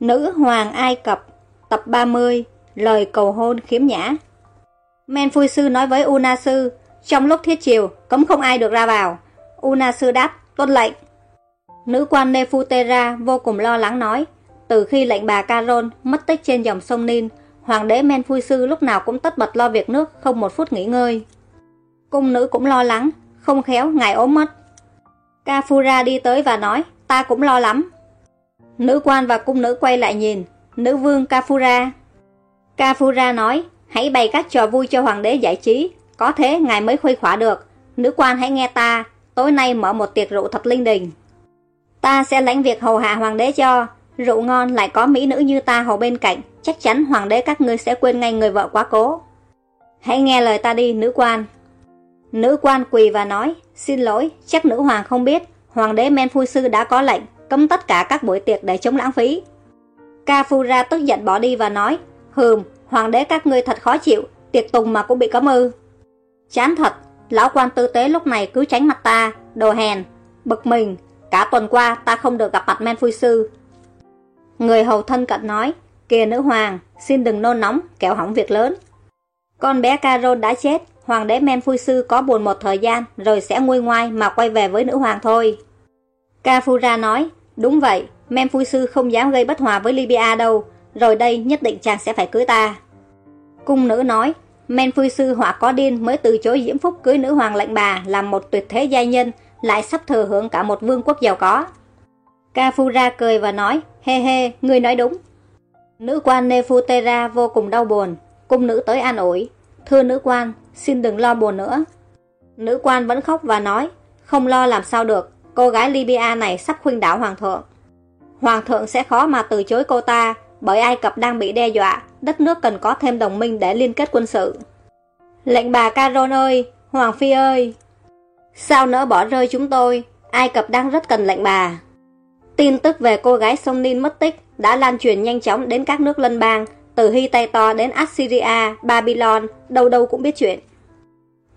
Nữ hoàng Ai Cập, Tập 30 Lời cầu hôn khiếm nhã. Men Phui Sư nói với Una Sư Trong lúc thiết chiều Cấm không ai được ra vào. Una Sư đáp, Tuân lệnh. Nữ quan Nefutera vô cùng lo lắng nói, Từ khi lệnh bà Caron mất tích trên dòng sông Nin, Hoàng đế Men Phui Sư lúc nào cũng tất bật lo việc nước, Không một phút nghỉ ngơi. Cung nữ cũng lo lắng, Không khéo, ngài ốm mất. Kafura đi tới và nói, Ta cũng lo lắm. Nữ quan và cung nữ quay lại nhìn. Nữ vương Kafura. Kafura nói Hãy bày các trò vui cho hoàng đế giải trí. Có thế ngài mới khuây khỏa được. Nữ quan hãy nghe ta. Tối nay mở một tiệc rượu thật linh đình. Ta sẽ lãnh việc hầu hạ hoàng đế cho. Rượu ngon lại có mỹ nữ như ta hầu bên cạnh. Chắc chắn hoàng đế các ngươi sẽ quên ngay người vợ quá cố. Hãy nghe lời ta đi nữ quan. Nữ quan quỳ và nói Xin lỗi, chắc nữ hoàng không biết. Hoàng đế Men Phu Sư đã có lệnh. Cấm tất cả các buổi tiệc để chống lãng phí. Kafura tức giận bỏ đi và nói Hừm, hoàng đế các ngươi thật khó chịu Tiệc tùng mà cũng bị cấm ư. Chán thật, lão quan tư tế lúc này cứ tránh mặt ta Đồ hèn, bực mình Cả tuần qua ta không được gặp mặt Men Phu Sư Người hầu thân cận nói Kìa nữ hoàng, xin đừng nôn nóng kẻo hỏng việc lớn. Con bé Carol đã chết Hoàng đế Men Phui Sư có buồn một thời gian Rồi sẽ nguôi ngoai mà quay về với nữ hoàng thôi. Kafura nói Đúng vậy, Memphui Sư không dám gây bất hòa với Libya đâu Rồi đây nhất định chàng sẽ phải cưới ta. Cung nữ nói Memphui Sư họa có điên mới từ chối diễm phúc cưới nữ hoàng lệnh bà Làm một tuyệt thế giai nhân Lại sắp thừa hưởng cả một vương quốc giàu có. Kafura cười và nói Hê hê, người nói đúng. Nữ quan Nefutera vô cùng đau buồn. Cung nữ tới an ủi Thưa nữ quan, xin đừng lo buồn nữa. Nữ quan vẫn khóc và nói, không lo làm sao được, cô gái Libya này sắp khuyên đảo hoàng thượng. Hoàng thượng sẽ khó mà từ chối cô ta, bởi Ai Cập đang bị đe dọa, đất nước cần có thêm đồng minh để liên kết quân sự. Lệnh bà Caron ơi, Hoàng Phi ơi! Sao nỡ bỏ rơi chúng tôi, Ai Cập đang rất cần lệnh bà. Tin tức về cô gái sông Nin mất tích đã lan truyền nhanh chóng đến các nước lân bang, từ Hy Tây To đến Assyria, Babylon, đâu đâu cũng biết chuyện.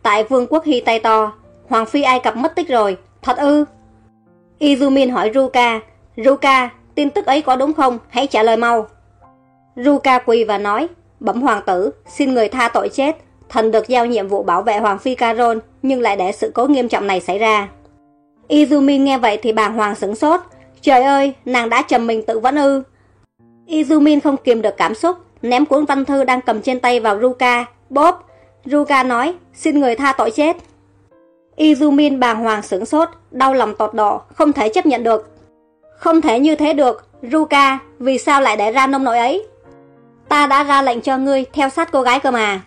Tại vương quốc Hy Tây To, Hoàng Phi Ai Cập mất tích rồi, thật ư? Izumin hỏi Ruka, Ruka, tin tức ấy có đúng không? Hãy trả lời mau. Ruka quỳ và nói, bẩm hoàng tử, xin người tha tội chết. Thần được giao nhiệm vụ bảo vệ Hoàng Phi Caron, nhưng lại để sự cố nghiêm trọng này xảy ra. Izumin nghe vậy thì bàng hoàng sửng sốt. Trời ơi, nàng đã trầm mình tự vẫn ư. Izumin không kiềm được cảm xúc, ném cuốn văn thư đang cầm trên tay vào Ruka. Bốp! Ruka nói, xin người tha tội chết. Izumin bàng hoàng sửng sốt, đau lòng tột độ, không thể chấp nhận được. Không thể như thế được, Ruka, vì sao lại để ra nông nỗi ấy? Ta đã ra lệnh cho ngươi theo sát cô gái cơ mà.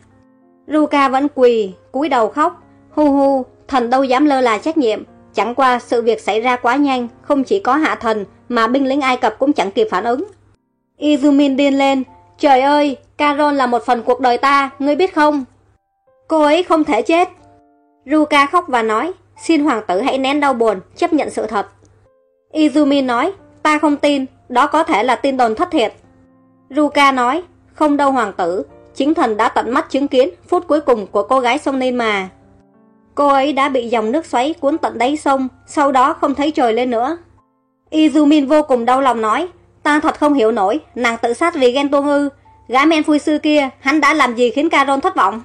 Ruka vẫn quỳ, cúi đầu khóc. Hu hu, thần đâu dám lơ là trách nhiệm. Chẳng qua sự việc xảy ra quá nhanh, không chỉ có hạ thần, mà binh lính Ai Cập cũng chẳng kịp phản ứng. Izumin điên lên, Trời ơi, Carol là một phần cuộc đời ta, ngươi biết không? Cô ấy không thể chết. Ruka khóc và nói, xin hoàng tử hãy nén đau buồn, chấp nhận sự thật. Izumi nói, ta không tin, đó có thể là tin đồn thất thiệt. Ruka nói, không đâu hoàng tử, chính thần đã tận mắt chứng kiến phút cuối cùng của cô gái sông nên mà. Cô ấy đã bị dòng nước xoáy cuốn tận đáy sông, sau đó không thấy trời lên nữa. Izumin vô cùng đau lòng nói, Ta thật không hiểu nổi, nàng tự sát vì ghen tuông ư. Gã men phui sư kia, hắn đã làm gì khiến Caron thất vọng?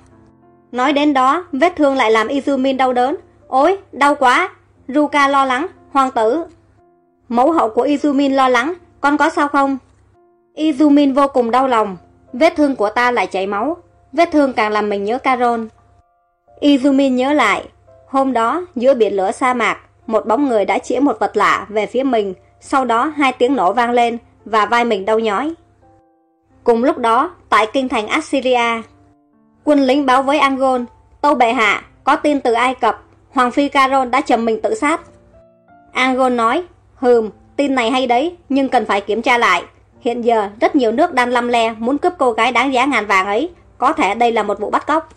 Nói đến đó, vết thương lại làm Izumin đau đớn. Ôi, đau quá. Ruka lo lắng, hoàng tử. Mẫu hậu của Izumin lo lắng, con có sao không? Izumin vô cùng đau lòng. Vết thương của ta lại chảy máu. Vết thương càng làm mình nhớ Carol. Izumin nhớ lại. Hôm đó, giữa biển lửa sa mạc, một bóng người đã chĩa một vật lạ về phía mình. Sau đó hai tiếng nổ vang lên, và vai mình đau nhói. Cùng lúc đó, tại kinh thành Assyria, quân lính báo với Angol, Tâu Bệ Hạ, có tin từ Ai Cập, Hoàng Phi Caron đã chầm mình tự sát. Angol nói, hừm, tin này hay đấy, nhưng cần phải kiểm tra lại. Hiện giờ, rất nhiều nước đang lăm le muốn cướp cô gái đáng giá ngàn vàng ấy, có thể đây là một vụ bắt cóc.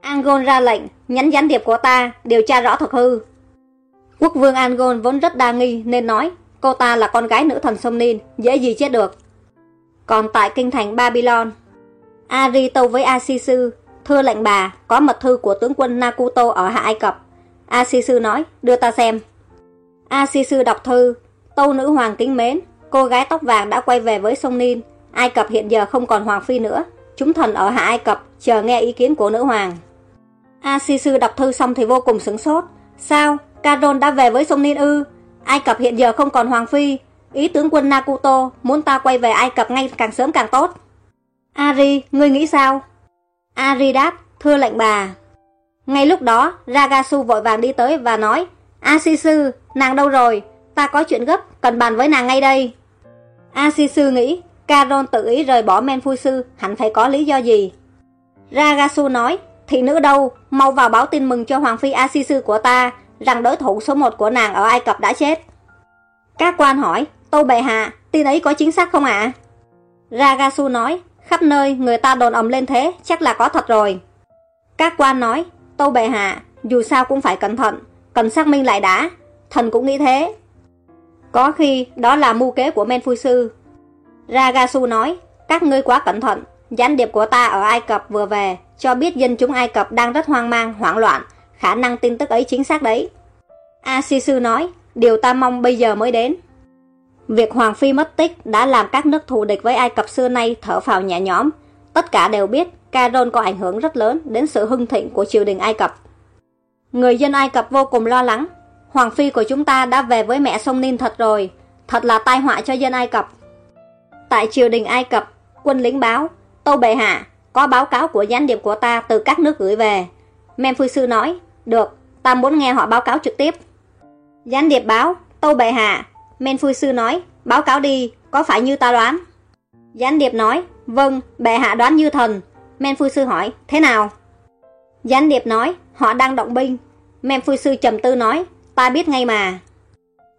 Angol ra lệnh, nhắn gián điệp của ta, điều tra rõ thật hư. Quốc vương Angol vốn rất đa nghi nên nói, Cô ta là con gái nữ thần sông dễ gì chết được. Còn tại kinh thành Babylon, Ari tâu với Asisu, thưa lệnh bà, có mật thư của tướng quân Nakuto ở Hạ Ai Cập. Asisu nói, đưa ta xem. Asisu đọc thư, tâu nữ hoàng kính mến, cô gái tóc vàng đã quay về với sông Nin. Ai Cập hiện giờ không còn hoàng phi nữa. Chúng thần ở Hạ Ai Cập chờ nghe ý kiến của nữ hoàng. Asisu Sư đọc thư xong thì vô cùng sửng sốt. Sao? Caron đã về với sông Nin ư? Ai Cập hiện giờ không còn hoàng phi. Ý tướng quân Nakuto muốn ta quay về Ai Cập ngay càng sớm càng tốt. Ari, ngươi nghĩ sao? Ari đáp, thưa lệnh bà. Ngay lúc đó, Ragasu vội vàng đi tới và nói, Asisu, nàng đâu rồi? Ta có chuyện gấp, cần bàn với nàng ngay đây. Asisu nghĩ, Caron tự ý rời bỏ Menfusu, hẳn phải có lý do gì. Ragasu nói, thị nữ đâu, mau vào báo tin mừng cho Hoàng Phi Asisu của ta, rằng đối thủ số 1 của nàng ở Ai Cập đã chết. Các quan hỏi, Tô Bệ Hạ, tin ấy có chính xác không ạ? Ragasu nói, khắp nơi người ta đồn ầm lên thế, chắc là có thật rồi. Các quan nói, Tô Bệ Hạ, dù sao cũng phải cẩn thận, cần xác minh lại đã, thần cũng nghĩ thế. Có khi đó là mưu kế của Men Phu Sư. Ragasu nói, các ngươi quá cẩn thận, gián điệp của ta ở Ai Cập vừa về, cho biết dân chúng Ai Cập đang rất hoang mang, hoảng loạn, khả năng tin tức ấy chính xác đấy. Asisu nói, điều ta mong bây giờ mới đến. Việc Hoàng Phi mất tích đã làm các nước thù địch với Ai Cập xưa nay thở phào nhẹ nhõm. Tất cả đều biết Caron có ảnh hưởng rất lớn đến sự hưng thịnh của triều đình Ai Cập. Người dân Ai Cập vô cùng lo lắng. Hoàng Phi của chúng ta đã về với mẹ sông Nin thật rồi. Thật là tai họa cho dân Ai Cập. Tại triều đình Ai Cập, quân lính báo, Tô Bệ Hạ, có báo cáo của gián điệp của ta từ các nước gửi về. Phu Sư nói, được, ta muốn nghe họ báo cáo trực tiếp. Gián điệp báo, Tô Bệ Hạ, Men Phu Sư nói, báo cáo đi, có phải như ta đoán? Gián điệp nói, vâng, Bệ Hạ đoán như thần. Men Phu Sư hỏi, thế nào? Gián điệp nói, họ đang động binh. Men Phu Sư trầm tư nói, ta biết ngay mà.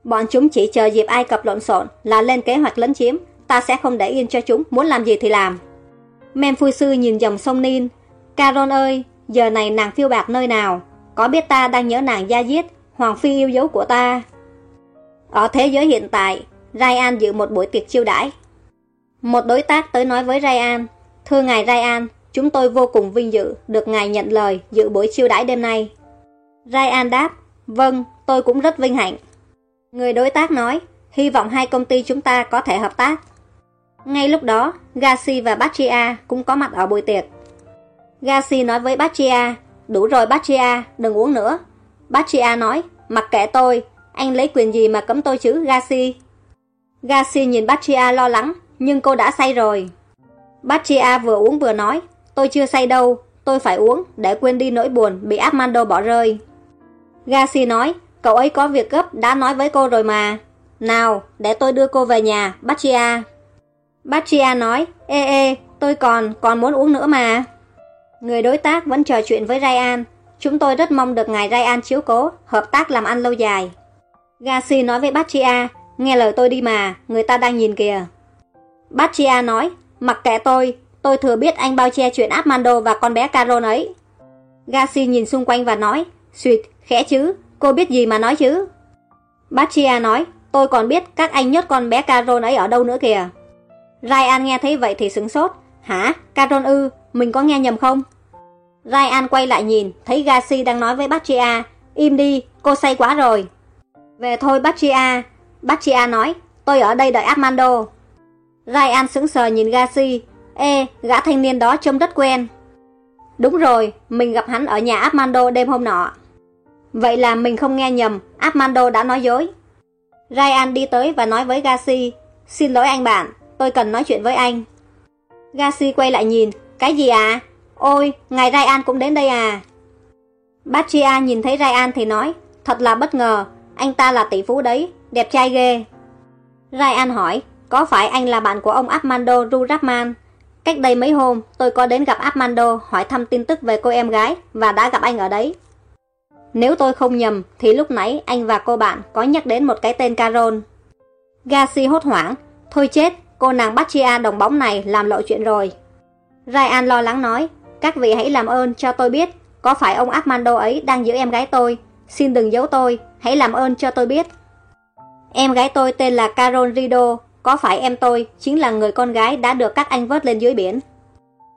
Bọn chúng chỉ chờ dịp Ai Cập lộn xộn là lên kế hoạch lấn chiếm, ta sẽ không để yên cho chúng, muốn làm gì thì làm. Men Phu Sư nhìn dòng sông Nin, Caron ơi, giờ này nàng phiêu bạc nơi nào? Có biết ta đang nhớ nàng gia diết, hoàng phi yêu dấu của ta? Ở thế giới hiện tại, Ryan dự một buổi tiệc chiêu đãi. Một đối tác tới nói với Ryan, Thưa ngài Ryan, chúng tôi vô cùng vinh dự được ngài nhận lời dự buổi chiêu đãi đêm nay. Ryan đáp, vâng, tôi cũng rất vinh hạnh. Người đối tác nói, hy vọng hai công ty chúng ta có thể hợp tác. Ngay lúc đó, Gassi và Bacchia cũng có mặt ở buổi tiệc. Gassi nói với Bacchia, đủ rồi Bacchia, đừng uống nữa. Bacchia nói, mặc kệ tôi, anh lấy quyền gì mà cấm tôi chứ, Gassi? Gassi nhìn Bacchia lo lắng, nhưng cô đã say rồi. Bacchia vừa uống vừa nói, tôi chưa say đâu, tôi phải uống để quên đi nỗi buồn bị Armando bỏ rơi. Gassi nói, cậu ấy có việc gấp đã nói với cô rồi mà. Nào, để tôi đưa cô về nhà, Bacchia. Bacchia nói, ê ê, tôi còn, còn muốn uống nữa mà. Người đối tác vẫn trò chuyện với Ryan. Chúng tôi rất mong được ngài Ryan chiếu cố, hợp tác làm ăn lâu dài. Gashi nói với Bachia, nghe lời tôi đi mà, người ta đang nhìn kìa. Bachia nói, mặc kệ tôi, tôi thừa biết anh bao che chuyện Armando và con bé Caron ấy. Gashi nhìn xung quanh và nói, suyệt, khẽ chứ, cô biết gì mà nói chứ. Bachia nói, tôi còn biết các anh nhốt con bé Caron ấy ở đâu nữa kìa. Ryan nghe thấy vậy thì sững sốt, hả, Caron ư, mình có nghe nhầm không? Ryan quay lại nhìn, thấy Gashi đang nói với Bachia, im đi, cô say quá rồi. Về thôi Bacchia. Bacchia nói, tôi ở đây đợi Armando. Ryan sững sờ nhìn Gassi. Ê, gã thanh niên đó trông rất quen. Đúng rồi, mình gặp hắn ở nhà Armando đêm hôm nọ. Vậy là mình không nghe nhầm, Armando đã nói dối. Ryan đi tới và nói với Gassi, xin lỗi anh bạn, tôi cần nói chuyện với anh. Gassi quay lại nhìn, cái gì à? Ôi, ngài Ryan cũng đến đây à? Bacchia nhìn thấy Ryan thì nói, thật là bất ngờ, anh ta là tỷ phú đấy, đẹp trai ghê. Ryan hỏi, có phải anh là bạn của ông Armando Rurapman? Cách đây mấy hôm, tôi có đến gặp Armando hỏi thăm tin tức về cô em gái và đã gặp anh ở đấy. Nếu tôi không nhầm, thì lúc nãy anh và cô bạn có nhắc đến một cái tên Carol. Gassi hốt hoảng, thôi chết, cô nàng Bachia đồng bóng này làm lộ chuyện rồi. Ryan lo lắng nói, các vị hãy làm ơn cho tôi biết, có phải ông Armando ấy đang giữ em gái tôi? Xin đừng giấu tôi, hãy làm ơn cho tôi biết. Em gái tôi tên là Carol Rido, có phải em tôi chính là người con gái đã được các anh vớt lên dưới biển?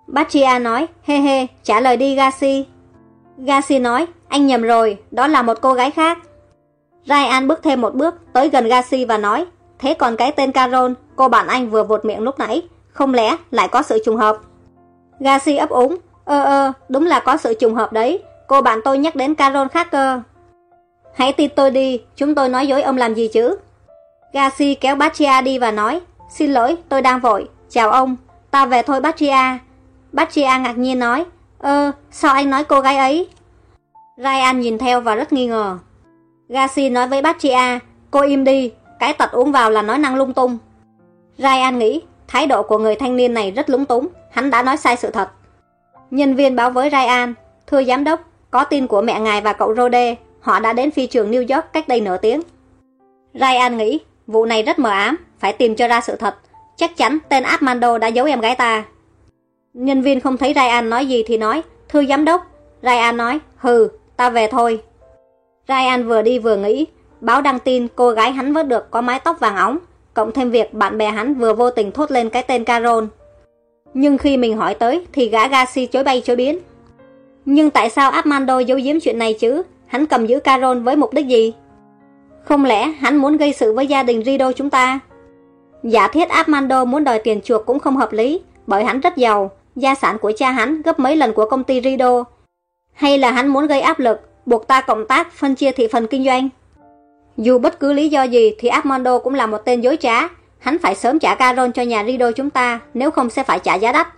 Bacchia nói, hê hê, trả lời đi Gassi. Gassi nói, anh nhầm rồi, đó là một cô gái khác. Ryan bước thêm một bước tới gần Gassi và nói, thế còn cái tên Carol, cô bạn anh vừa vột miệng lúc nãy, không lẽ lại có sự trùng hợp? Gacy ấp úng, ơ ơ, đúng là có sự trùng hợp đấy, cô bạn tôi nhắc đến Carol khác cơ. Hãy tin tôi đi, chúng tôi nói dối ông làm gì chứ? Gacy kéo Batria đi và nói, xin lỗi, tôi đang vội, chào ông, ta về thôi Batria. Batria ngạc nhiên nói, ơ, sao anh nói cô gái ấy? Ryan nhìn theo và rất nghi ngờ. Gacy nói với Batria, cô im đi, cái tật uống vào là nói năng lung tung. Ryan nghĩ, thái độ của người thanh niên này rất lúng túng, hắn đã nói sai sự thật. Nhân viên báo với Ryan, thưa giám đốc, có tin của mẹ ngài và cậu Rode, họ đã đến phi trường New York cách đây nửa tiếng. Ryan nghĩ, vụ này rất mờ ám, phải tìm cho ra sự thật. Chắc chắn tên Armando đã giấu em gái ta. Nhân viên không thấy Ryan nói gì thì nói, thưa giám đốc. Ryan nói, hừ, ta về thôi. Ryan vừa đi vừa nghĩ, báo đăng tin cô gái hắn vớt được có mái tóc vàng óng, cộng thêm việc bạn bè hắn vừa vô tình thốt lên cái tên Carol. Nhưng khi mình hỏi tới thì gã Gacy chối bay chối biến. Nhưng tại sao Armando giấu giếm chuyện này chứ? Hắn cầm giữ Carol với mục đích gì? Không lẽ hắn muốn gây sự với gia đình Rido chúng ta? Giả thiết Armando muốn đòi tiền chuộc cũng không hợp lý, bởi hắn rất giàu, gia sản của cha hắn gấp mấy lần của công ty Rido. Hay là hắn muốn gây áp lực, buộc ta cộng tác phân chia thị phần kinh doanh? Dù bất cứ lý do gì thì Armando cũng là một tên dối trá, hắn phải sớm trả Carol cho nhà Rido chúng ta, nếu không sẽ phải trả giá đắt.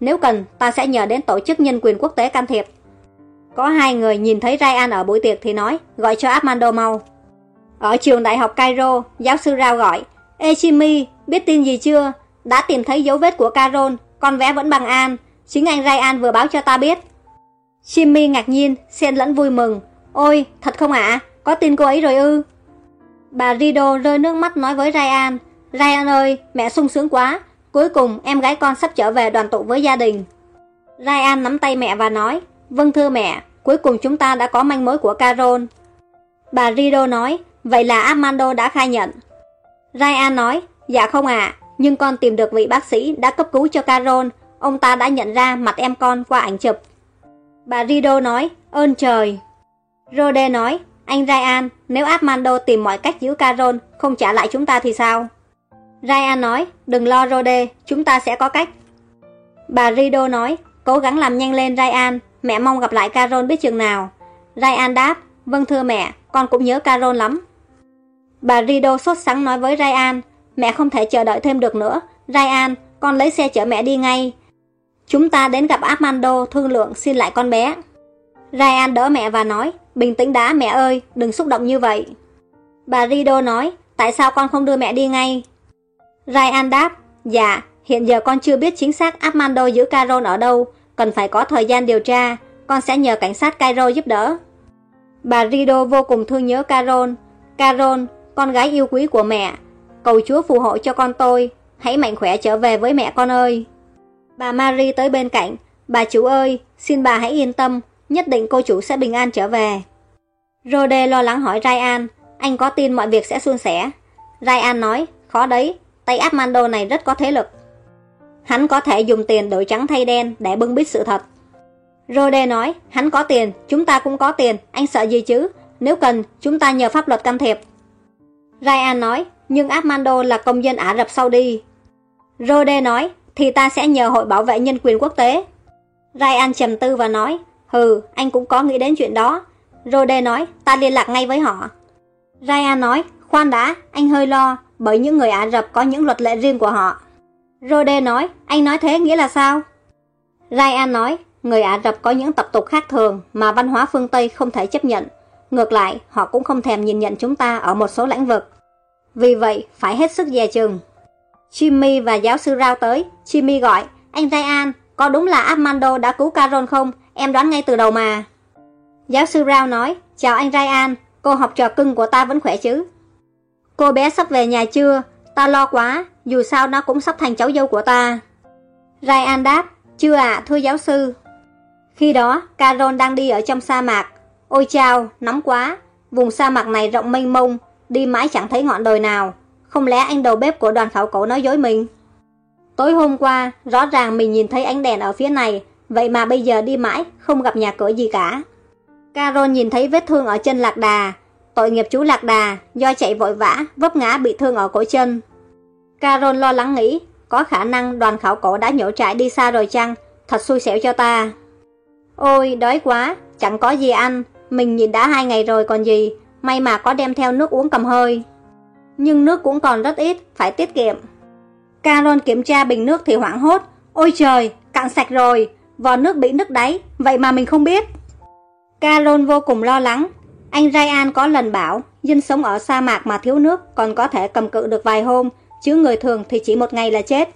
Nếu cần, ta sẽ nhờ đến tổ chức nhân quyền quốc tế can thiệp. Có hai người nhìn thấy Ryan ở buổi tiệc thì nói, gọi cho Armando mau. Ở trường đại học Cairo, giáo sư Rao gọi, Ê Jimmy, biết tin gì chưa? Đã tìm thấy dấu vết của Carol, con vẽ vẫn bằng an. Chính anh Ryan vừa báo cho ta biết. Jimmy ngạc nhiên, xen lẫn vui mừng. Ôi, thật không ạ? Có tin cô ấy rồi ư? Bà Rido rơi nước mắt nói với Ryan. Ryan ơi, mẹ sung sướng quá. Cuối cùng em gái con sắp trở về đoàn tụ với gia đình. Ryan nắm tay mẹ và nói, Vâng thưa mẹ, cuối cùng chúng ta đã có manh mối của Carol. Bà Rido nói, vậy là Armando đã khai nhận. Ryan nói, dạ không ạ, nhưng con tìm được vị bác sĩ đã cấp cứu cho Carol, ông ta đã nhận ra mặt em con qua ảnh chụp. Bà Rido nói, ơn trời. Rode nói, anh Ryan, nếu Armando tìm mọi cách giữ Carol không trả lại chúng ta thì sao? Ryan nói, đừng lo Rode, chúng ta sẽ có cách. Bà Rido nói, cố gắng làm nhanh lên Ryan, mẹ mong gặp lại Carol biết chừng nào. Ryan đáp, vâng thưa mẹ, con cũng nhớ Carol lắm. Bà Rido sốt sắng nói với Ryan, mẹ không thể chờ đợi thêm được nữa. Ryan, con lấy xe chở mẹ đi ngay. Chúng ta đến gặp Armando thương lượng xin lại con bé. Ryan đỡ mẹ và nói, bình tĩnh đã mẹ ơi, đừng xúc động như vậy. Bà Rido nói, tại sao con không đưa mẹ đi ngay? Ryan đáp, dạ, hiện giờ con chưa biết chính xác Armando giữ Carol ở đâu, cần phải có thời gian điều tra, con sẽ nhờ cảnh sát Cairo giúp đỡ. Bà Rido vô cùng thương nhớ Carol. Carol, con gái yêu quý của mẹ, cầu Chúa phù hộ cho con tôi, hãy mạnh khỏe trở về với mẹ con ơi. Bà Marie tới bên cạnh, bà chủ ơi, xin bà hãy yên tâm, nhất định cô chủ sẽ bình an trở về. Rode lo lắng hỏi Ryan, anh có tin mọi việc sẽ suôn sẻ. Ryan nói, khó đấy, tay Armando này rất có thế lực. Hắn có thể dùng tiền đổi trắng thay đen để bưng bít sự thật. Rode nói, hắn có tiền, chúng ta cũng có tiền, anh sợ gì chứ? Nếu cần, chúng ta nhờ pháp luật can thiệp. Ryan nói, nhưng Armando là công dân Ả Rập Saudi. Rode nói, thì ta sẽ nhờ Hội Bảo vệ Nhân quyền Quốc tế. Ryan trầm tư và nói, hừ, anh cũng có nghĩ đến chuyện đó. Rode nói, ta liên lạc ngay với họ. Ryan nói, khoan đã, anh hơi lo, bởi những người Ả Rập có những luật lệ riêng của họ. Rode nói, anh nói thế nghĩa là sao? Ryan nói, người Ả Rập có những tập tục khác thường mà văn hóa phương Tây không thể chấp nhận. Ngược lại, họ cũng không thèm nhìn nhận chúng ta ở một số lĩnh vực. Vì vậy, phải hết sức dè chừng. Jimmy và giáo sư Rao tới. Jimmy gọi, anh Ryan, có đúng là Armando đã cứu Carol không? Em đoán ngay từ đầu mà. Giáo sư Rao nói, chào anh Ryan, cô học trò cưng của ta vẫn khỏe chứ? Cô bé sắp về nhà chưa? Ta lo quá, dù sao nó cũng sắp thành cháu dâu của ta. Ryan đáp, chưa ạ, thưa giáo sư. Khi đó, Carol đang đi ở trong sa mạc. Ôi chao, nóng quá. Vùng sa mạc này rộng mênh mông, đi mãi chẳng thấy ngọn đồi nào. Không lẽ anh đầu bếp của đoàn khảo cổ nói dối mình? Tối hôm qua, rõ ràng mình nhìn thấy ánh đèn ở phía này, vậy mà bây giờ đi mãi, không gặp nhà cửa gì cả. Carol nhìn thấy vết thương ở chân lạc đà tội nghiệp chú Lạc Đà, do chạy vội vã, vấp ngã bị thương ở cổ chân. Carol lo lắng nghĩ, có khả năng đoàn khảo cổ đã nhổ trại đi xa rồi chăng, thật xui xẻo cho ta. Ôi, đói quá, chẳng có gì ăn, mình nhìn đã hai ngày rồi còn gì, may mà có đem theo nước uống cầm hơi. Nhưng nước cũng còn rất ít, phải tiết kiệm. Carol kiểm tra bình nước thì hoảng hốt, ôi trời, cạn sạch rồi, vò nước bị nứt đáy, vậy mà mình không biết. Carol vô cùng lo lắng, anh Ryan có lần bảo, dân sống ở sa mạc mà thiếu nước còn có thể cầm cự được vài hôm, chứ người thường thì chỉ một ngày là chết.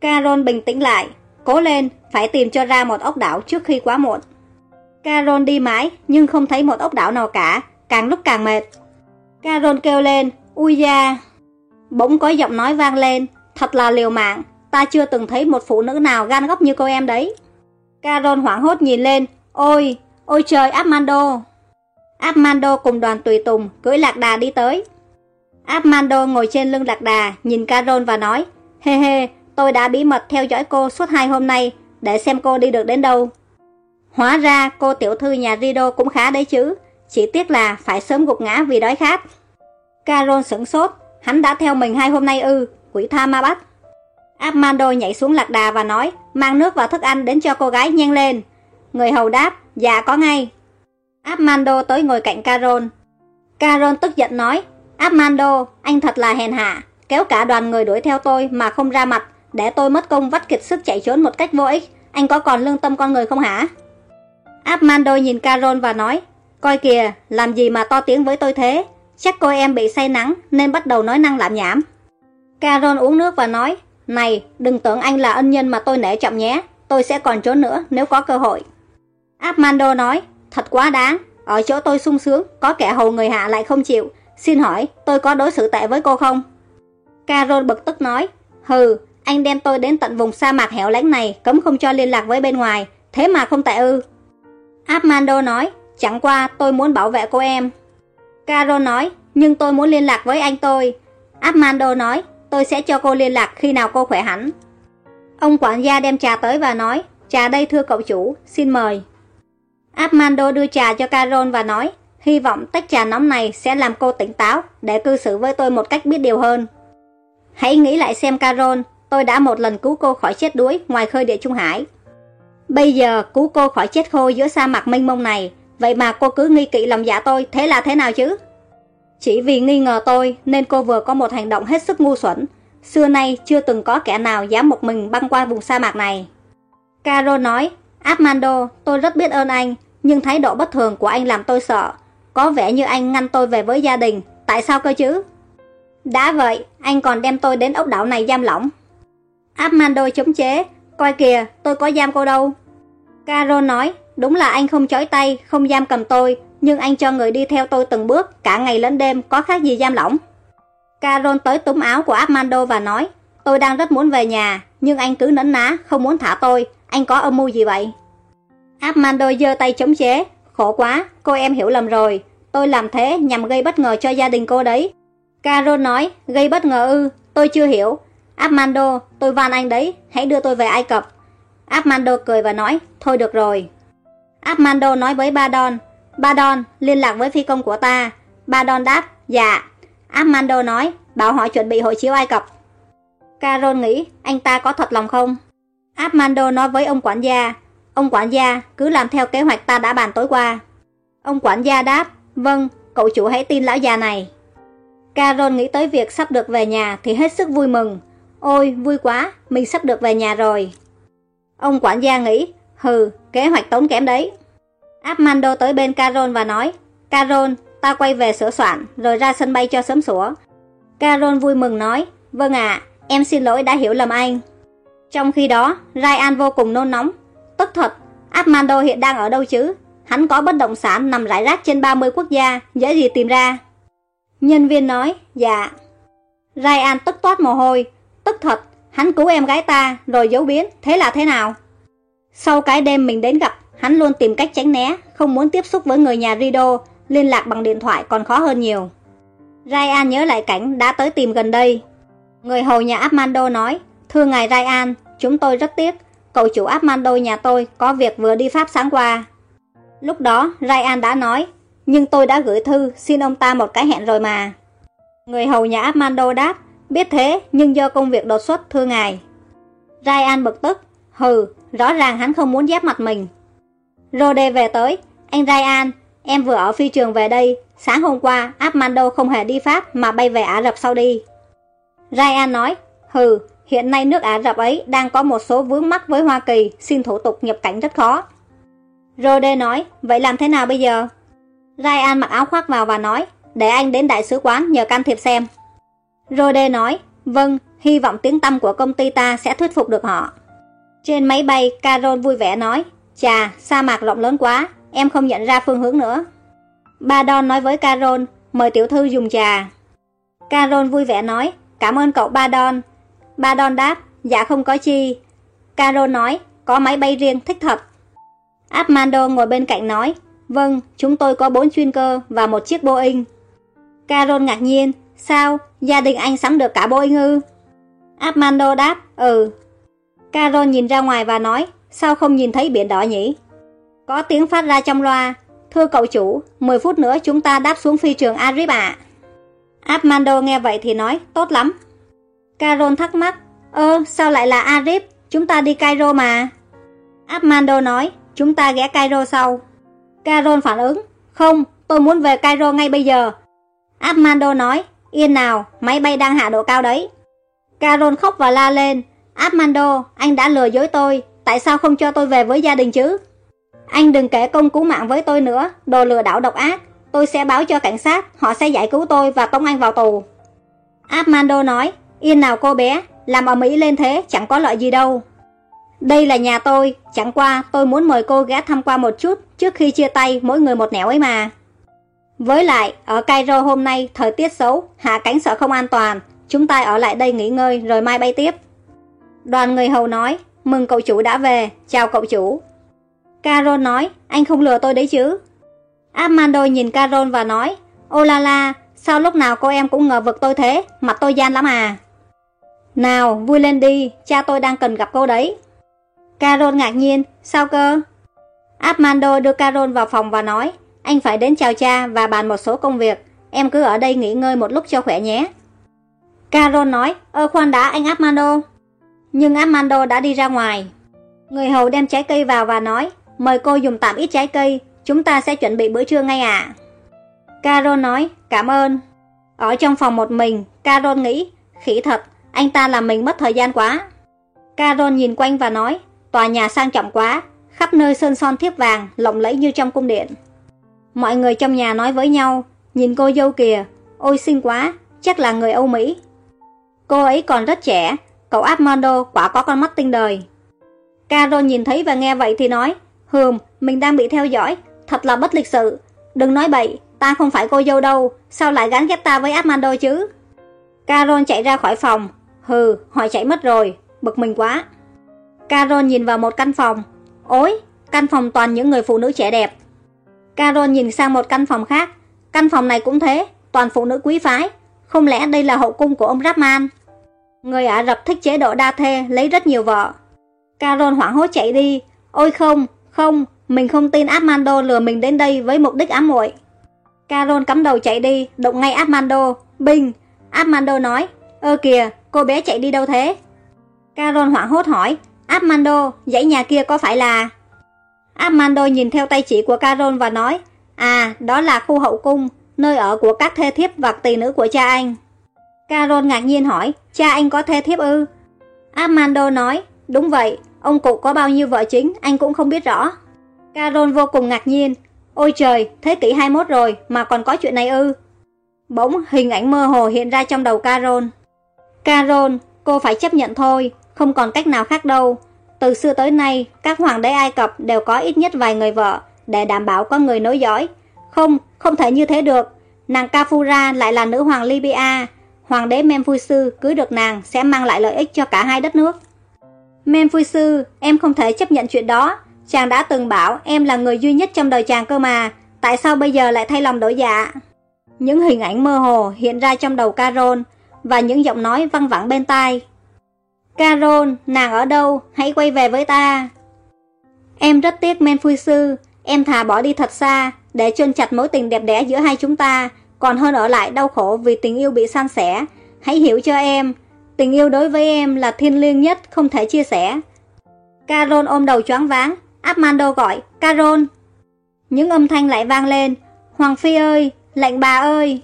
Carol bình tĩnh lại, cố lên, phải tìm cho ra một ốc đảo trước khi quá muộn. Carol đi mãi nhưng không thấy một ốc đảo nào cả, càng lúc càng mệt. Carol kêu lên, ui da. Bỗng có giọng nói vang lên, thật là liều mạng, ta chưa từng thấy một phụ nữ nào gan góc như cô em đấy. Carol hoảng hốt nhìn lên, ôi, ôi trời Armando. Armando cùng đoàn tùy tùng cưỡi lạc đà đi tới. Armando ngồi trên lưng lạc đà, nhìn Carol và nói, Hê hê, tôi đã bí mật theo dõi cô suốt hai hôm nay, để xem cô đi được đến đâu. Hóa ra cô tiểu thư nhà Rido cũng khá đấy chứ, chỉ tiếc là phải sớm gục ngã vì đói khát. Carol sửng sốt, hắn đã theo mình hai hôm nay ư, quỷ tha ma bắt. Armando nhảy xuống lạc đà và nói, mang nước và thức ăn đến cho cô gái nhanh lên. Người hầu đáp, dạ có ngay. Armando tới ngồi cạnh Carol. Carol tức giận nói, Armando, anh thật là hèn hạ, kéo cả đoàn người đuổi theo tôi mà không ra mặt, để tôi mất công vắt kiệt sức chạy trốn một cách vô ích. Anh có còn lương tâm con người không hả? Armando nhìn Carol và nói, coi kìa, làm gì mà to tiếng với tôi thế? Chắc cô em bị say nắng nên bắt đầu nói năng lạm nhảm. Carol uống nước và nói, này, đừng tưởng anh là ân nhân mà tôi nể trọng nhé, tôi sẽ còn trốn nữa nếu có cơ hội. Armando nói, thật quá đáng, ở chỗ tôi sung sướng, có kẻ hầu người hạ lại không chịu, xin hỏi tôi có đối xử tệ với cô không? Carol bực tức nói, hừ, anh đem tôi đến tận vùng sa mạc hẻo lánh này, cấm không cho liên lạc với bên ngoài, thế mà không tệ ư. Armando nói, chẳng qua tôi muốn bảo vệ cô em. Carol nói, nhưng tôi muốn liên lạc với anh tôi. Armando nói, tôi sẽ cho cô liên lạc khi nào cô khỏe hẳn. Ông quản gia đem trà tới và nói, trà đây thưa cậu chủ, xin mời. Armando đưa trà cho Carol và nói, hy vọng tách trà nóng này sẽ làm cô tỉnh táo để cư xử với tôi một cách biết điều hơn. Hãy nghĩ lại xem Carol, tôi đã một lần cứu cô khỏi chết đuối ngoài khơi địa Trung Hải. Bây giờ cứu cô khỏi chết khô giữa sa mạc mênh mông này, vậy mà cô cứ nghi kỵ lòng dạ tôi, thế là thế nào chứ? Chỉ vì nghi ngờ tôi nên cô vừa có một hành động hết sức ngu xuẩn. Xưa nay chưa từng có kẻ nào dám một mình băng qua vùng sa mạc này. Carol nói, Armando, tôi rất biết ơn anh, nhưng thái độ bất thường của anh làm tôi sợ. Có vẻ như anh ngăn tôi về với gia đình, tại sao cơ chứ? Đã vậy, anh còn đem tôi đến ốc đảo này giam lỏng. Armando chống chế, coi kìa, tôi có giam cô đâu. Caro nói, đúng là anh không chói tay, không giam cầm tôi, nhưng anh cho người đi theo tôi từng bước, cả ngày lẫn đêm, có khác gì giam lỏng. Carol tới túm áo của Armando và nói, tôi đang rất muốn về nhà, nhưng anh cứ nấn ná, không muốn thả tôi, anh có âm mưu gì vậy? Armando giơ tay chống chế, khổ quá, cô em hiểu lầm rồi, tôi làm thế nhằm gây bất ngờ cho gia đình cô đấy. Carol nói, gây bất ngờ ư, tôi chưa hiểu. Armando, tôi van anh đấy, hãy đưa tôi về Ai Cập. Armando cười và nói, thôi được rồi. Armando nói với Badon, Badon, liên lạc với phi công của ta. Badon đáp, dạ. Armando nói, bảo họ chuẩn bị hộ chiếu Ai Cập. Carol nghĩ, anh ta có thật lòng không? Armando nói với ông quản gia, ông quản gia cứ làm theo kế hoạch ta đã bàn tối qua. Ông quản gia đáp, vâng, cậu chủ hãy tin lão già này. Carol nghĩ tới việc sắp được về nhà thì hết sức vui mừng. Ôi, vui quá, mình sắp được về nhà rồi. Ông quản gia nghĩ, hừ, kế hoạch tốn kém đấy. Armando tới bên Carol và nói, Carol, ta quay về sửa soạn, rồi ra sân bay cho sớm sủa. Carol vui mừng nói, vâng ạ, em xin lỗi đã hiểu lầm anh. Trong khi đó, Ryan vô cùng nôn nóng. Tức thật, Armando hiện đang ở đâu chứ? Hắn có bất động sản nằm rải rác trên 30 quốc gia, dễ gì tìm ra. Nhân viên nói, dạ. Ryan tức toát mồ hôi, tức thật, hắn cứu em gái ta, rồi giấu biến, thế là thế nào? Sau cái đêm mình đến gặp Hắn luôn tìm cách tránh né, không muốn tiếp xúc với người nhà Rido, liên lạc bằng điện thoại còn khó hơn nhiều. Ryan nhớ lại cảnh đã tới tìm gần đây. Người hầu nhà Armando nói, Thưa ngài Ryan, chúng tôi rất tiếc, cậu chủ Armando nhà tôi có việc vừa đi Pháp sáng qua. Lúc đó, Ryan đã nói, nhưng tôi đã gửi thư xin ông ta một cái hẹn rồi mà. Người hầu nhà Armando đáp, biết thế nhưng do công việc đột xuất thưa ngài. Ryan bực tức, hừ, rõ ràng hắn không muốn giáp mặt mình. Rode về tới, anh Ryan, em vừa ở phi trường về đây, sáng hôm qua Armando không hề đi Pháp mà bay về Ả Rập sau đi. Ryan nói, hừ, hiện nay nước Ả Rập ấy đang có một số vướng mắc với Hoa Kỳ, xin thủ tục nhập cảnh rất khó. Rode nói, vậy làm thế nào bây giờ? Ryan mặc áo khoác vào và nói, để anh đến đại sứ quán nhờ can thiệp xem. Rode nói, vâng, hy vọng tiếng tâm của công ty ta sẽ thuyết phục được họ. Trên máy bay, Carol vui vẻ nói, chà, sa mạc rộng lớn quá, em không nhận ra phương hướng nữa. Ba Don nói với Carol, mời tiểu thư dùng trà. Carol vui vẻ nói, cảm ơn cậu Ba Don. Ba Don đáp, dạ không có chi. Carol nói, có máy bay riêng thích thật. Armando ngồi bên cạnh nói, vâng, chúng tôi có bốn chuyên cơ và một chiếc Boeing. Carol ngạc nhiên, sao, gia đình anh sắm được cả Boeing ư? Armando đáp, ừ. Carol nhìn ra ngoài và nói, sao không nhìn thấy biển đỏ nhỉ? Có tiếng phát ra trong loa, thưa cậu chủ, 10 phút nữa chúng ta đáp xuống phi trường Arip ạ. Armando nghe vậy thì nói, tốt lắm. Carol thắc mắc, ơ, sao lại là Arip, chúng ta đi Cairo mà. Armando nói, chúng ta ghé Cairo sau. Carol phản ứng, không, tôi muốn về Cairo ngay bây giờ. Armando nói, yên nào, máy bay đang hạ độ cao đấy. Carol khóc và la lên, Armando, anh đã lừa dối tôi, tại sao không cho tôi về với gia đình chứ? Anh đừng kể công cứu mạng với tôi nữa, đồ lừa đảo độc ác. Tôi sẽ báo cho cảnh sát, họ sẽ giải cứu tôi và tống anh vào tù. Armando nói, yên nào cô bé, làm ở Mỹ lên thế chẳng có lợi gì đâu. Đây là nhà tôi, chẳng qua tôi muốn mời cô ghé thăm qua một chút trước khi chia tay mỗi người một nẻo ấy mà. Với lại, ở Cairo hôm nay thời tiết xấu, hạ cánh sợ không an toàn, chúng ta ở lại đây nghỉ ngơi rồi mai bay tiếp. Đoàn người hầu nói, mừng cậu chủ đã về, chào cậu chủ. Carol nói, anh không lừa tôi đấy chứ. Armando nhìn Carol và nói, ô la la, sao lúc nào cô em cũng ngờ vực tôi thế, mặt tôi gian lắm à. Nào, vui lên đi, cha tôi đang cần gặp cô đấy. Carol ngạc nhiên, sao cơ? Armando đưa Carol vào phòng và nói, anh phải đến chào cha và bàn một số công việc, em cứ ở đây nghỉ ngơi một lúc cho khỏe nhé. Carol nói, ơ khoan đã anh Armando. Nhưng Armando đã đi ra ngoài. Người hầu đem trái cây vào và nói, mời cô dùng tạm ít trái cây, chúng ta sẽ chuẩn bị bữa trưa ngay ạ. À. Carol nói, cảm ơn. Ở trong phòng một mình, Carol nghĩ, khỉ thật, anh ta làm mình mất thời gian quá. Caron nhìn quanh và nói, tòa nhà sang trọng quá, khắp nơi sơn son thiếp vàng, lộng lẫy như trong cung điện. Mọi người trong nhà nói với nhau, nhìn cô dâu kìa, ôi xinh quá, chắc là người Âu Mỹ. Cô ấy còn rất trẻ, cậu Armando quả có con mắt tinh đời. Caron nhìn thấy và nghe vậy thì nói, Hừm, mình đang bị theo dõi, thật là bất lịch sự. Đừng nói bậy, ta không phải cô dâu đâu, sao lại gắn ghép ta với Armando chứ? Caron chạy ra khỏi phòng. Hừ, họ chạy mất rồi, bực mình quá. Carol nhìn vào một căn phòng. Ôi, căn phòng toàn những người phụ nữ trẻ đẹp. Carol nhìn sang một căn phòng khác. Căn phòng này cũng thế, toàn phụ nữ quý phái. Không lẽ đây là hậu cung của ông Rapman? Người Ả Rập thích chế độ đa thê, lấy rất nhiều vợ. Carol hoảng hốt chạy đi. Ôi không, không, mình không tin Armando lừa mình đến đây với mục đích ám muội. Carol cắm đầu chạy đi, động ngay Armando. bình. Armando nói, ơ kìa, cô bé chạy đi đâu thế? Carol hoảng hốt hỏi, Armando, dãy nhà kia có phải là... Armando nhìn theo tay chỉ của Carol và nói, à, đó là khu hậu cung, nơi ở của các thê thiếp và tỳ nữ của cha anh. Carol ngạc nhiên hỏi, cha anh có thê thiếp ư? Armando nói, đúng vậy, ông cụ có bao nhiêu vợ chính anh cũng không biết rõ. Carol vô cùng ngạc nhiên, ôi trời, thế kỷ 21 rồi mà còn có chuyện này ư? Bỗng hình ảnh mơ hồ hiện ra trong đầu Carol. Carol, cô phải chấp nhận thôi, không còn cách nào khác đâu. Từ xưa tới nay, các hoàng đế Ai Cập đều có ít nhất vài người vợ để đảm bảo có người nối dõi. Không, không thể như thế được. Nàng Kafura lại là nữ hoàng Libya. Hoàng đế Memphisu cưới được nàng sẽ mang lại lợi ích cho cả hai đất nước. Memphisu, em không thể chấp nhận chuyện đó. Chàng đã từng bảo em là người duy nhất trong đời chàng cơ mà. Tại sao bây giờ lại thay lòng đổi dạ? Những hình ảnh mơ hồ hiện ra trong đầu Carol và những giọng nói văng vẳng bên tai. Carol, nàng ở đâu? Hãy quay về với ta. Em rất tiếc Men Phui Sư, em thà bỏ đi thật xa, để chôn chặt mối tình đẹp đẽ giữa hai chúng ta, còn hơn ở lại đau khổ vì tình yêu bị san sẻ. Hãy hiểu cho em, tình yêu đối với em là thiên liêng nhất, không thể chia sẻ. Carol ôm đầu choáng váng, Armando gọi, Carol. Những âm thanh lại vang lên, Hoàng Phi ơi, lệnh bà ơi.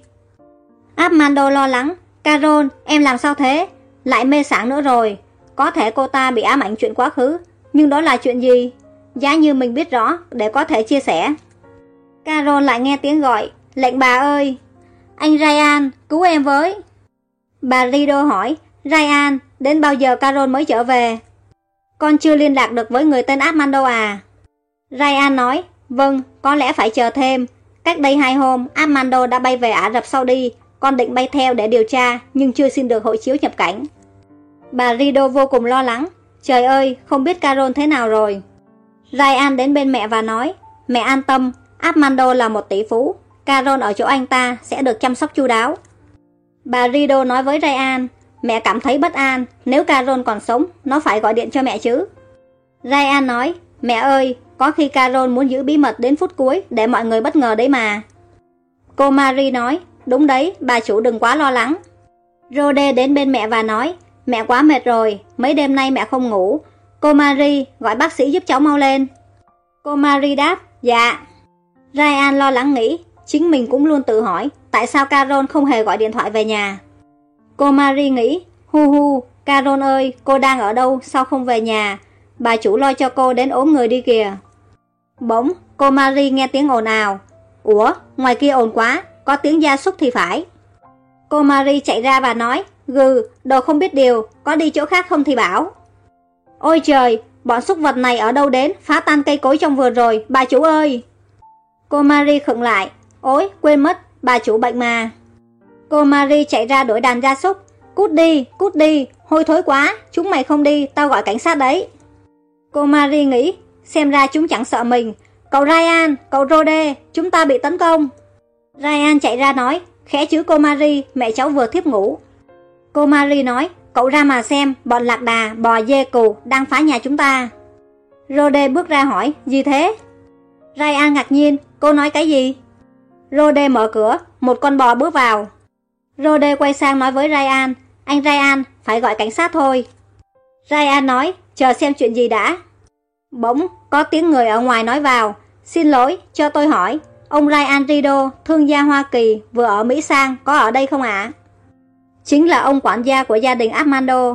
Armando lo lắng, Carol, em làm sao thế? Lại mê sảng nữa rồi. Có thể cô ta bị ám ảnh chuyện quá khứ, nhưng đó là chuyện gì? Giá như mình biết rõ để có thể chia sẻ. Carol lại nghe tiếng gọi, lệnh bà ơi. Anh Ryan, cứu em với. Bà Rido hỏi, Ryan, đến bao giờ Carol mới trở về? Con chưa liên lạc được với người tên Armando à? Ryan nói, vâng, có lẽ phải chờ thêm. Cách đây hai hôm, Armando đã bay về Ả Rập Saudi. Con định bay theo để điều tra, nhưng chưa xin được hộ chiếu nhập cảnh. Bà Rido vô cùng lo lắng. Trời ơi, không biết Carol thế nào rồi. Ryan đến bên mẹ và nói, mẹ an tâm, Armando là một tỷ phú. Carol ở chỗ anh ta sẽ được chăm sóc chu đáo. Bà Rido nói với Ryan, mẹ cảm thấy bất an, nếu Carol còn sống, nó phải gọi điện cho mẹ chứ. Ryan nói, mẹ ơi, có khi Carol muốn giữ bí mật đến phút cuối để mọi người bất ngờ đấy mà. Cô Marie nói, đúng đấy, bà chủ đừng quá lo lắng. Rode đến bên mẹ và nói, mẹ quá mệt rồi, mấy đêm nay mẹ không ngủ. Cô Marie, gọi bác sĩ giúp cháu mau lên. Cô Marie đáp, dạ. Ryan lo lắng nghĩ, chính mình cũng luôn tự hỏi, tại sao Carol không hề gọi điện thoại về nhà. Cô Marie nghĩ, hu hu, Carol ơi, cô đang ở đâu, sao không về nhà? Bà chủ lo cho cô đến ốm người đi kìa. Bỗng, cô Marie nghe tiếng ồn ào. Ủa, ngoài kia ồn quá, có tiếng gia súc thì phải. Cô Marie chạy ra và nói, gừ, đồ không biết điều, có đi chỗ khác không thì bảo. Ôi trời, bọn súc vật này ở đâu đến, phá tan cây cối trong vườn rồi, bà chủ ơi. Cô Marie khựng lại, ôi, quên mất, bà chủ bệnh mà. Cô Marie chạy ra đuổi đàn gia súc, cút đi, cút đi, hôi thối quá, chúng mày không đi, tao gọi cảnh sát đấy. Cô Marie nghĩ, xem ra chúng chẳng sợ mình. Cậu Ryan, cậu Rode, chúng ta bị tấn công. Ryan chạy ra nói, khẽ chứ cô Marie, mẹ cháu vừa thiếp ngủ. Cô Marie nói, cậu ra mà xem, bọn lạc đà, bò dê cù đang phá nhà chúng ta. Rode bước ra hỏi, gì thế? Ryan ngạc nhiên, cô nói cái gì? Rode mở cửa, một con bò bước vào. Rode quay sang nói với Ryan, anh Ryan, phải gọi cảnh sát thôi. Ryan nói, chờ xem chuyện gì đã. Bỗng, có tiếng người ở ngoài nói vào, xin lỗi, cho tôi hỏi, ông Ryan Rido, thương gia Hoa Kỳ, vừa ở Mỹ sang, có ở đây không ạ? Chính là ông quản gia của gia đình Armando.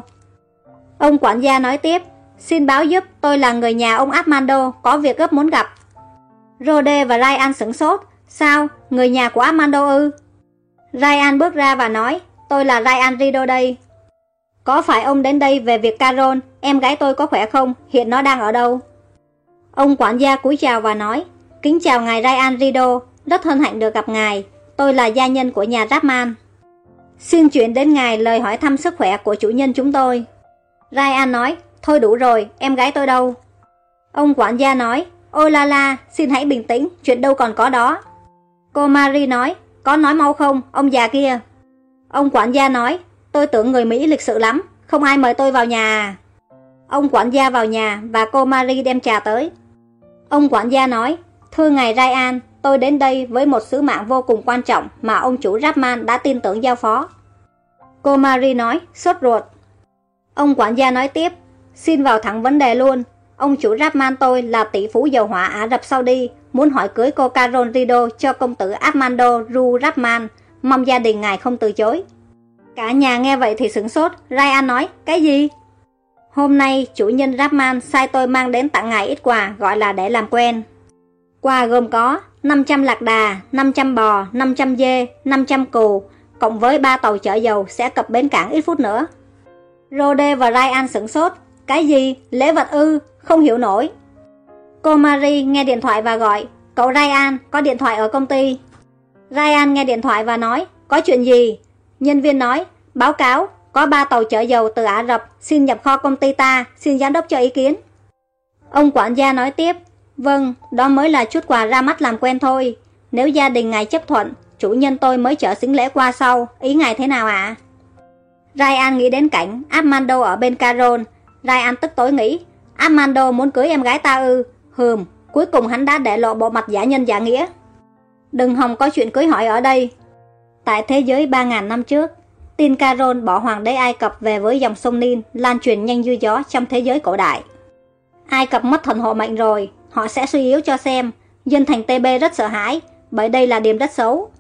Ông quản gia nói tiếp, xin báo giúp tôi là người nhà ông Armando, có việc gấp muốn gặp. Rode và Ryan sửng sốt, sao, người nhà của Armando ư? Ryan bước ra và nói, tôi là Ryan Rido đây. Có phải ông đến đây về việc Carol, em gái tôi có khỏe không, hiện nó đang ở đâu? Ông quản gia cúi chào và nói, kính chào ngài Ryan Rido, rất hân hạnh được gặp ngài, tôi là gia nhân của nhà Rapman. Xin chuyển đến ngài lời hỏi thăm sức khỏe của chủ nhân chúng tôi. Ryan nói, thôi đủ rồi, em gái tôi đâu? Ông quản gia nói, ôi la la, xin hãy bình tĩnh, chuyện đâu còn có đó. Cô Marie nói, có nói mau không, ông già kia. Ông quản gia nói, tôi tưởng người Mỹ lịch sự lắm, không ai mời tôi vào nhà à. Ông quản gia vào nhà và cô Marie đem trà tới. Ông quản gia nói, thưa ngài Ryan, tôi đến đây với một sứ mạng vô cùng quan trọng mà ông chủ Rapman đã tin tưởng giao phó. Cô Marie nói, sốt ruột. Ông quản gia nói tiếp, xin vào thẳng vấn đề luôn. Ông chủ Rapman tôi là tỷ phú dầu hỏa Ả Rập Saudi, muốn hỏi cưới cô Carol Rido cho công tử Armando Ru Rapman, mong gia đình ngài không từ chối. Cả nhà nghe vậy thì sửng sốt, Ryan nói, cái gì? Hôm nay chủ nhân Rapman sai tôi mang đến tặng ngài ít quà gọi là để làm quen. Quà gồm có 500 lạc đà, 500 bò, 500 dê, 500 cừu, cộng với 3 tàu chở dầu sẽ cập bến cảng ít phút nữa. Rode và Ryan sửng sốt. Cái gì? Lễ vật ư? Không hiểu nổi. Cô Marie nghe điện thoại và gọi. Cậu Ryan, có điện thoại ở công ty. Ryan nghe điện thoại và nói, có chuyện gì? Nhân viên nói, báo cáo, có ba tàu chở dầu từ Ả Rập xin nhập kho công ty ta, xin giám đốc cho ý kiến. Ông quản gia nói tiếp, vâng, đó mới là chút quà ra mắt làm quen thôi. Nếu gia đình ngài chấp thuận, chủ nhân tôi mới chở xính lễ qua sau, ý ngài thế nào ạ? À? Ryan nghĩ đến cảnh Armando ở bên Carol. Ryan tức tối nghĩ, Armando muốn cưới em gái ta ư? Hừm, cuối cùng hắn đã để lộ bộ mặt giả nhân giả nghĩa. Đừng hòng có chuyện cưới hỏi ở đây. Tại thế giới 3.000 năm trước, tin Caron bỏ hoàng đế Ai Cập về với dòng sông Nin lan truyền nhanh như gió trong thế giới cổ đại. Ai Cập mất thần hộ mệnh rồi, họ sẽ suy yếu cho xem. Dân thành TB rất sợ hãi, bởi đây là điểm đất xấu.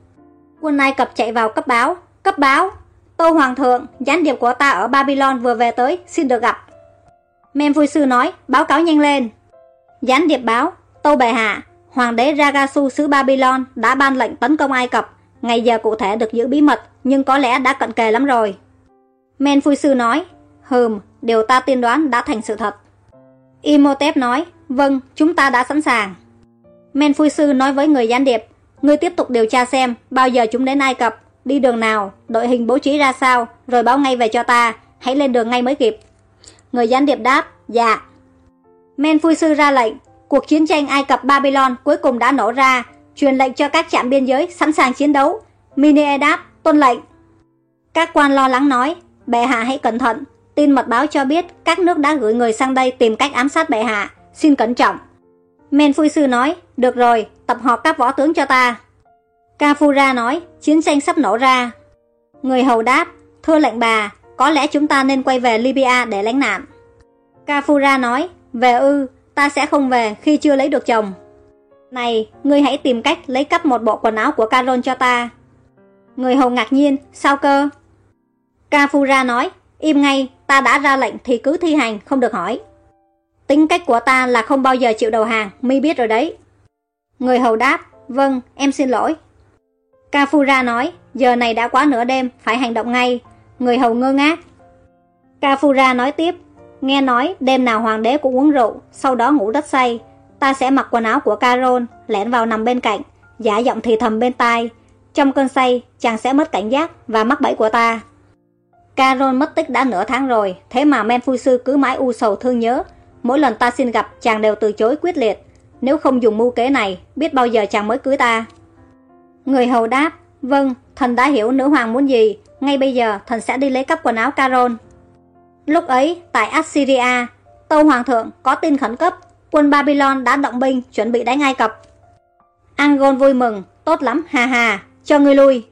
Quân Ai Cập chạy vào cấp báo, cấp báo. Tô Hoàng thượng, gián điệp của ta ở Babylon vừa về tới, xin được gặp. Men vui sư nói, báo cáo nhanh lên. Gián điệp báo, Tô Bệ Hạ, Hoàng đế Ragasu xứ Babylon đã ban lệnh tấn công Ai Cập. Ngày giờ cụ thể được giữ bí mật, nhưng có lẽ đã cận kề lắm rồi. Men Phui Sư nói, Hừm, điều ta tiên đoán đã thành sự thật. Imhotep nói, vâng, chúng ta đã sẵn sàng. Men Phui Sư nói với người gián điệp, ngươi tiếp tục điều tra xem bao giờ chúng đến Ai Cập, đi đường nào, đội hình bố trí ra sao, rồi báo ngay về cho ta, hãy lên đường ngay mới kịp. Người gián điệp đáp, dạ. Men Phui Sư ra lệnh, cuộc chiến tranh Ai Cập Babylon cuối cùng đã nổ ra, truyền lệnh cho các trạm biên giới sẵn sàng chiến đấu. Mini đáp, tuân lệnh. Các quan lo lắng nói, bệ hạ hãy cẩn thận, tin mật báo cho biết các nước đã gửi người sang đây tìm cách ám sát bệ hạ, xin cẩn trọng. Men Phui Sư nói, được rồi, tập hợp các võ tướng cho ta. Kafura nói, chiến tranh sắp nổ ra. Người hầu đáp, thưa lệnh bà, có lẽ chúng ta nên quay về Libya để lánh nạn. Kafura nói, về ư, ta sẽ không về khi chưa lấy được chồng. Này, ngươi hãy tìm cách lấy cắp một bộ quần áo của Carol cho ta. Người hầu ngạc nhiên, sao cơ? Kafura nói, im ngay, ta đã ra lệnh thì cứ thi hành, không được hỏi. Tính cách của ta là không bao giờ chịu đầu hàng, mi biết rồi đấy. Người hầu đáp, vâng, em xin lỗi. Kafura nói, giờ này đã quá nửa đêm, phải hành động ngay. Người hầu ngơ ngác. Kafura nói tiếp, nghe nói đêm nào hoàng đế cũng uống rượu, sau đó ngủ rất say. Ta sẽ mặc quần áo của Carol, lẻn vào nằm bên cạnh, giả giọng thì thầm bên tai. Trong cơn say, chàng sẽ mất cảnh giác và mắc bẫy của ta. Carol mất tích đã nửa tháng rồi, thế mà men phu sư cứ mãi u sầu thương nhớ. Mỗi lần ta xin gặp, chàng đều từ chối quyết liệt. Nếu không dùng mưu kế này, biết bao giờ chàng mới cưới ta. Người hầu đáp, vâng, thần đã hiểu nữ hoàng muốn gì, ngay bây giờ thần sẽ đi lấy cắp quần áo Caron. Lúc ấy, tại Assyria, Tâu Hoàng thượng có tin khẩn cấp, quân Babylon đã động binh chuẩn bị đánh Ai Cập. Angon vui mừng, tốt lắm, hà hà, cho ngươi lui.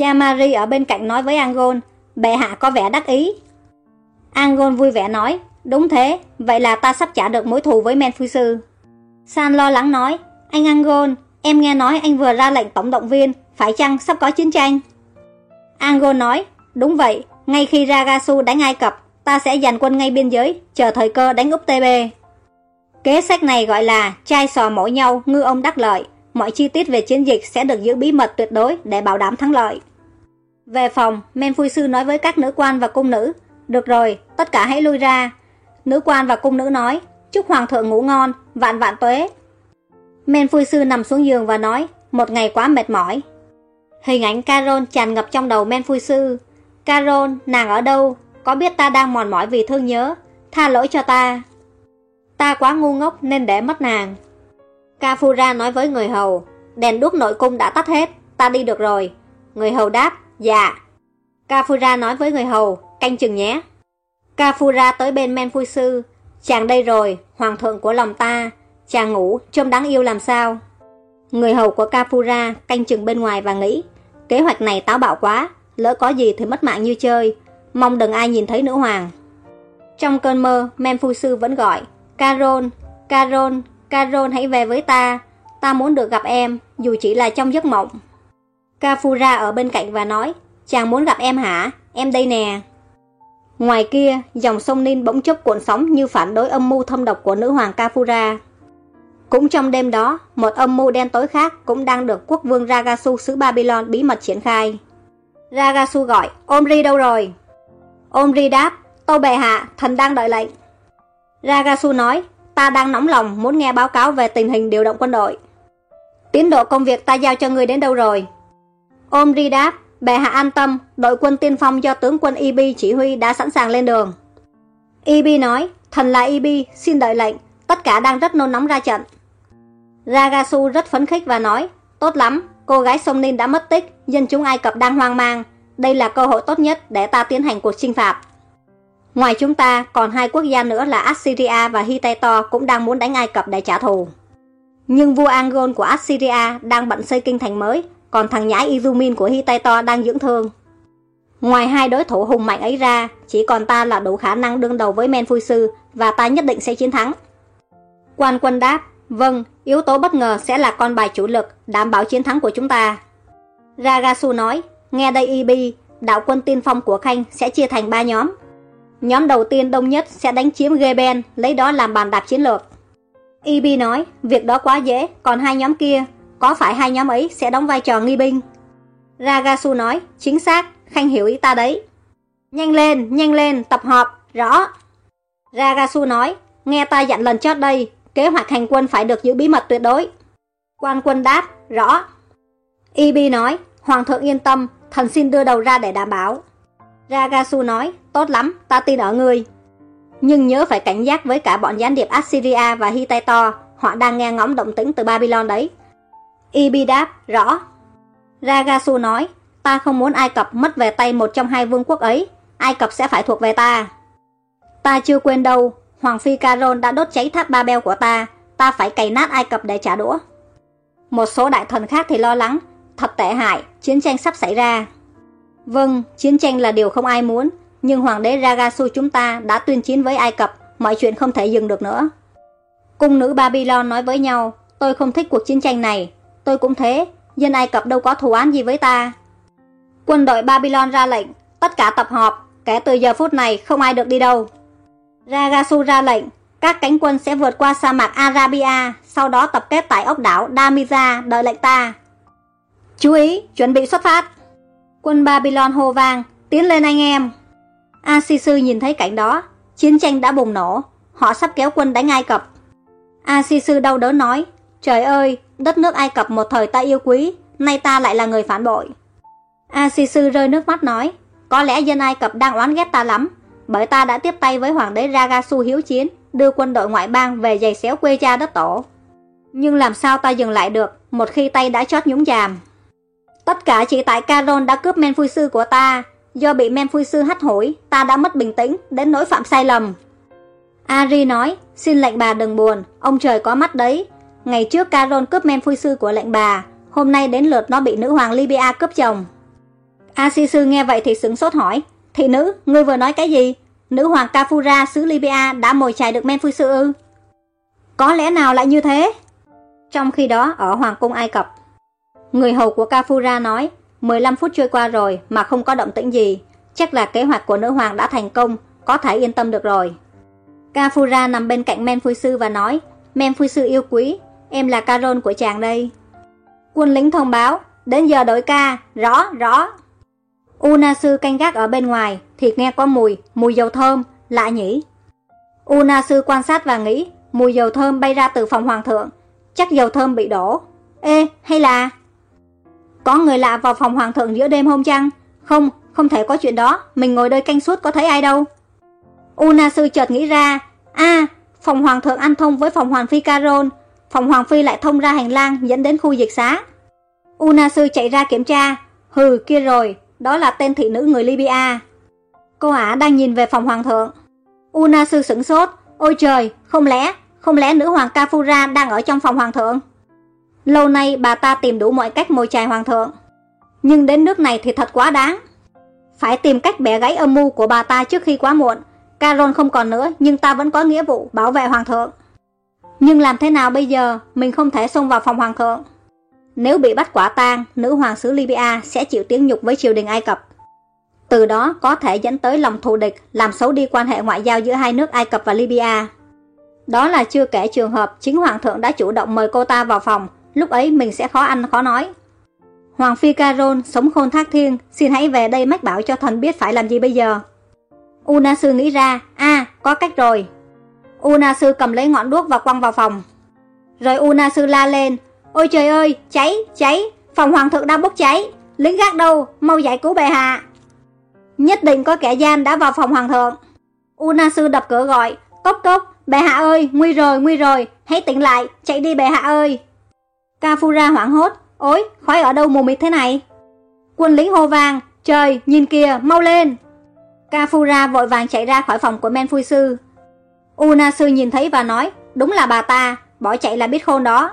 Yamari ở bên cạnh nói với Angon, bệ hạ có vẻ đắc ý. Angon vui vẻ nói, đúng thế, vậy là ta sắp trả được mối thù với men phu sư San lo lắng nói, anh Angon, em nghe nói anh vừa ra lệnh tổng động viên, phải chăng sắp có chiến tranh? Angon nói, đúng vậy, ngay khi Ragasu đánh Ai Cập, ta sẽ dàn quân ngay biên giới, chờ thời cơ đánh Úc TB. Kế sách này gọi là chai sò mổ nhau, ngư ông đắc lợi. Mọi chi tiết về chiến dịch sẽ được giữ bí mật tuyệt đối để bảo đảm thắng lợi. Về phòng, Men Phui Sư nói với các nữ quan và cung nữ, được rồi, tất cả hãy lui ra. Nữ quan và cung nữ nói, chúc hoàng thượng ngủ ngon, vạn vạn tuế. Men Phui Sư nằm xuống giường và nói, một ngày quá mệt mỏi. Hình ảnh Carol tràn ngập trong đầu Men Phui Sư. Carol, nàng ở đâu? Có biết ta đang mòn mỏi vì thương nhớ? Tha lỗi cho ta. Ta quá ngu ngốc nên để mất nàng. Kafura nói với người hầu, đèn đuốc nội cung đã tắt hết, ta đi được rồi. Người hầu đáp, dạ. Kafura nói với người hầu, canh chừng nhé. Kafura tới bên men phu sư, chàng đây rồi, hoàng thượng của lòng ta, chàng ngủ, trông đáng yêu làm sao. Người hầu của Kafura canh chừng bên ngoài và nghĩ, kế hoạch này táo bạo quá, lỡ có gì thì mất mạng như chơi, mong đừng ai nhìn thấy nữ hoàng. Trong cơn mơ, men phu sư vẫn gọi, Caron, Caron, Caron hãy về với ta, ta muốn được gặp em, dù chỉ là trong giấc mộng. Kafura ở bên cạnh và nói, chàng muốn gặp em hả, em đây nè. Ngoài kia, dòng sông ninh bỗng chốc cuộn sóng như phản đối âm mưu thâm độc của nữ hoàng Kafura. Cũng trong đêm đó, một âm mưu đen tối khác cũng đang được quốc vương Ragasu xứ Babylon bí mật triển khai. Ragasu gọi, Omri đâu rồi? Omri đáp, Tô bệ hạ, thần đang đợi lệnh. Ragasu nói, ta đang nóng lòng muốn nghe báo cáo về tình hình điều động quân đội. Tiến độ công việc ta giao cho ngươi đến đâu rồi? Omri đáp, bệ hạ an tâm, đội quân tiên phong do tướng quân Ibi chỉ huy đã sẵn sàng lên đường. Ibi nói, thần là Ibi, xin đợi lệnh, tất cả đang rất nôn nóng ra trận. Ragasu rất phấn khích và nói, tốt lắm, cô gái sông Ninh đã mất tích, dân chúng Ai Cập đang hoang mang, đây là cơ hội tốt nhất để ta tiến hành cuộc chinh phạt. Ngoài chúng ta, còn hai quốc gia nữa là Assyria và Hittite cũng đang muốn đánh Ai Cập để trả thù. Nhưng vua Angon của Assyria đang bận xây kinh thành mới, còn thằng nhãi Izumin của Hitaito đang dưỡng thương. Ngoài hai đối thủ hùng mạnh ấy ra, chỉ còn ta là đủ khả năng đương đầu với Men Phui Sư và ta nhất định sẽ chiến thắng. Quan quân đáp, vâng, yếu tố bất ngờ sẽ là con bài chủ lực, đảm bảo chiến thắng của chúng ta. Ragasu nói, nghe đây Ibi, đạo quân tiên phong của Khanh sẽ chia thành ba nhóm. Nhóm đầu tiên đông nhất sẽ đánh chiếm Geben, lấy đó làm bàn đạp chiến lược. Ibi nói, việc đó quá dễ, còn hai nhóm kia, có phải hai nhóm ấy sẽ đóng vai trò nghi binh? Ragasu nói, chính xác, Khanh hiểu ý ta đấy. Nhanh lên, nhanh lên, tập họp, rõ. Ragasu nói, nghe ta dặn lần trước đây, kế hoạch hành quân phải được giữ bí mật tuyệt đối. Quan quân đáp, rõ. Ibi nói, Hoàng thượng yên tâm, thần xin đưa đầu ra để đảm bảo. Ragasu nói, tốt lắm, ta tin ở ngươi. Nhưng nhớ phải cảnh giác với cả bọn gián điệp Assyria và Hittito, họ đang nghe ngóng động tĩnh từ Babylon đấy. Ibi đáp, rõ. Ragasu nói, ta không muốn Ai Cập mất về tay một trong hai vương quốc ấy, Ai Cập sẽ phải thuộc về ta. Ta chưa quên đâu, Hoàng Phi Caron đã đốt cháy tháp Babel của ta, ta phải cày nát Ai Cập để trả đũa. Một số đại thần khác thì lo lắng, thật tệ hại, chiến tranh sắp xảy ra. Vâng, chiến tranh là điều không ai muốn, nhưng hoàng đế Ragasu chúng ta đã tuyên chiến với Ai Cập, mọi chuyện không thể dừng được nữa. Cung nữ Babylon nói với nhau, tôi không thích cuộc chiến tranh này, tôi cũng thế, dân Ai Cập đâu có thù án gì với ta. Quân đội Babylon ra lệnh, tất cả tập họp, kể từ giờ phút này không ai được đi đâu. Ragasu ra lệnh, các cánh quân sẽ vượt qua sa mạc Arabia, sau đó tập kết tại ốc đảo Damiza đợi lệnh ta. Chú ý, chuẩn bị xuất phát. Quân Babylon hô vang, tiến lên anh em. Asisu nhìn thấy cảnh đó, chiến tranh đã bùng nổ, họ sắp kéo quân đánh Ai Cập. Asisu đau đớn nói, trời ơi, đất nước Ai Cập một thời ta yêu quý, nay ta lại là người phản bội. Asisu rơi nước mắt nói, có lẽ dân Ai Cập đang oán ghét ta lắm, bởi ta đã tiếp tay với hoàng đế Ragasu hiếu chiến, đưa quân đội ngoại bang về giày xéo quê cha đất tổ. Nhưng làm sao ta dừng lại được, một khi tay đã chót nhúng chàm. Tất cả chỉ tại Caron đã cướp men phui sư của ta, do bị men phui sư hắt hủi, ta đã mất bình tĩnh, đến nỗi phạm sai lầm. Ari nói, xin lệnh bà đừng buồn, ông trời có mắt đấy. Ngày trước Caron cướp men phui sư của lệnh bà, hôm nay đến lượt nó bị nữ hoàng Libya cướp chồng. Asisu nghe vậy thì sững sốt hỏi, thị nữ, ngươi vừa nói cái gì? Nữ hoàng Kafura xứ Libya đã mồi chài được men phui sư ư? Có lẽ nào lại như thế? Trong khi đó, ở Hoàng cung Ai Cập, người hầu của Kafura nói, 15 phút trôi qua rồi mà không có động tĩnh gì, chắc là kế hoạch của nữ hoàng đã thành công, có thể yên tâm được rồi. Kafura nằm bên cạnh Men Phui Sư và nói, Men Phui Sư yêu quý, em là carol của chàng đây. Quân lính thông báo, đến giờ đổi ca, rõ, rõ. Unasu canh gác ở bên ngoài thì nghe có mùi, mùi dầu thơm, lạ nhỉ. Unasu quan sát và nghĩ, mùi dầu thơm bay ra từ phòng hoàng thượng, chắc dầu thơm bị đổ. Ê, hay là... Có người lạ vào phòng hoàng thượng giữa đêm hôm chăng? Không, không thể có chuyện đó, mình ngồi đây canh suốt có thấy ai đâu. Unasu chợt nghĩ ra, a phòng hoàng thượng ăn thông với phòng hoàng phi Caron, phòng hoàng phi lại thông ra hành lang dẫn đến khu diệt xá. Una sư chạy ra kiểm tra, hừ kia rồi, đó là tên thị nữ người Libya. Cô ả đang nhìn về phòng hoàng thượng. Una sư sửng sốt, ôi trời, không lẽ, không lẽ nữ hoàng Kafura đang ở trong phòng hoàng thượng? Lâu nay bà ta tìm đủ mọi cách mồi chài hoàng thượng. Nhưng đến nước này thì thật quá đáng. Phải tìm cách bẻ gãy âm mưu của bà ta trước khi quá muộn. Caron không còn nữa nhưng ta vẫn có nghĩa vụ bảo vệ hoàng thượng. Nhưng làm thế nào bây giờ mình không thể xông vào phòng hoàng thượng? Nếu bị bắt quả tang, nữ hoàng xứ Libya sẽ chịu tiếng nhục với triều đình Ai Cập. Từ đó có thể dẫn tới lòng thù địch, làm xấu đi quan hệ ngoại giao giữa hai nước Ai Cập và Libya. Đó là chưa kể trường hợp chính hoàng thượng đã chủ động mời cô ta vào phòng, lúc ấy mình sẽ khó ăn khó nói. Hoàng phi Caron sống khôn thác thiên, xin hãy về đây mách bảo cho thần biết phải làm gì bây giờ. Unasu nghĩ ra, a có cách rồi. Una sư cầm lấy ngọn đuốc và quăng vào phòng. Rồi Una sư la lên, ôi trời ơi, cháy, cháy, phòng hoàng thượng đang bốc cháy, lính gác đâu, mau giải cứu bệ hạ. Nhất định có kẻ gian đã vào phòng hoàng thượng. Una sư đập cửa gọi, cốc cốc, bệ hạ ơi, nguy rồi, nguy rồi, hãy tỉnh lại, chạy đi bệ hạ ơi. Kafura hoảng hốt, ôi, khói ở đâu mù mịt thế này? Quân lính hô vang, trời, nhìn kìa, mau lên. Kafura vội vàng chạy ra khỏi phòng của Men Phui Sư. Unasu nhìn thấy và nói, đúng là bà ta, bỏ chạy là biết khôn đó.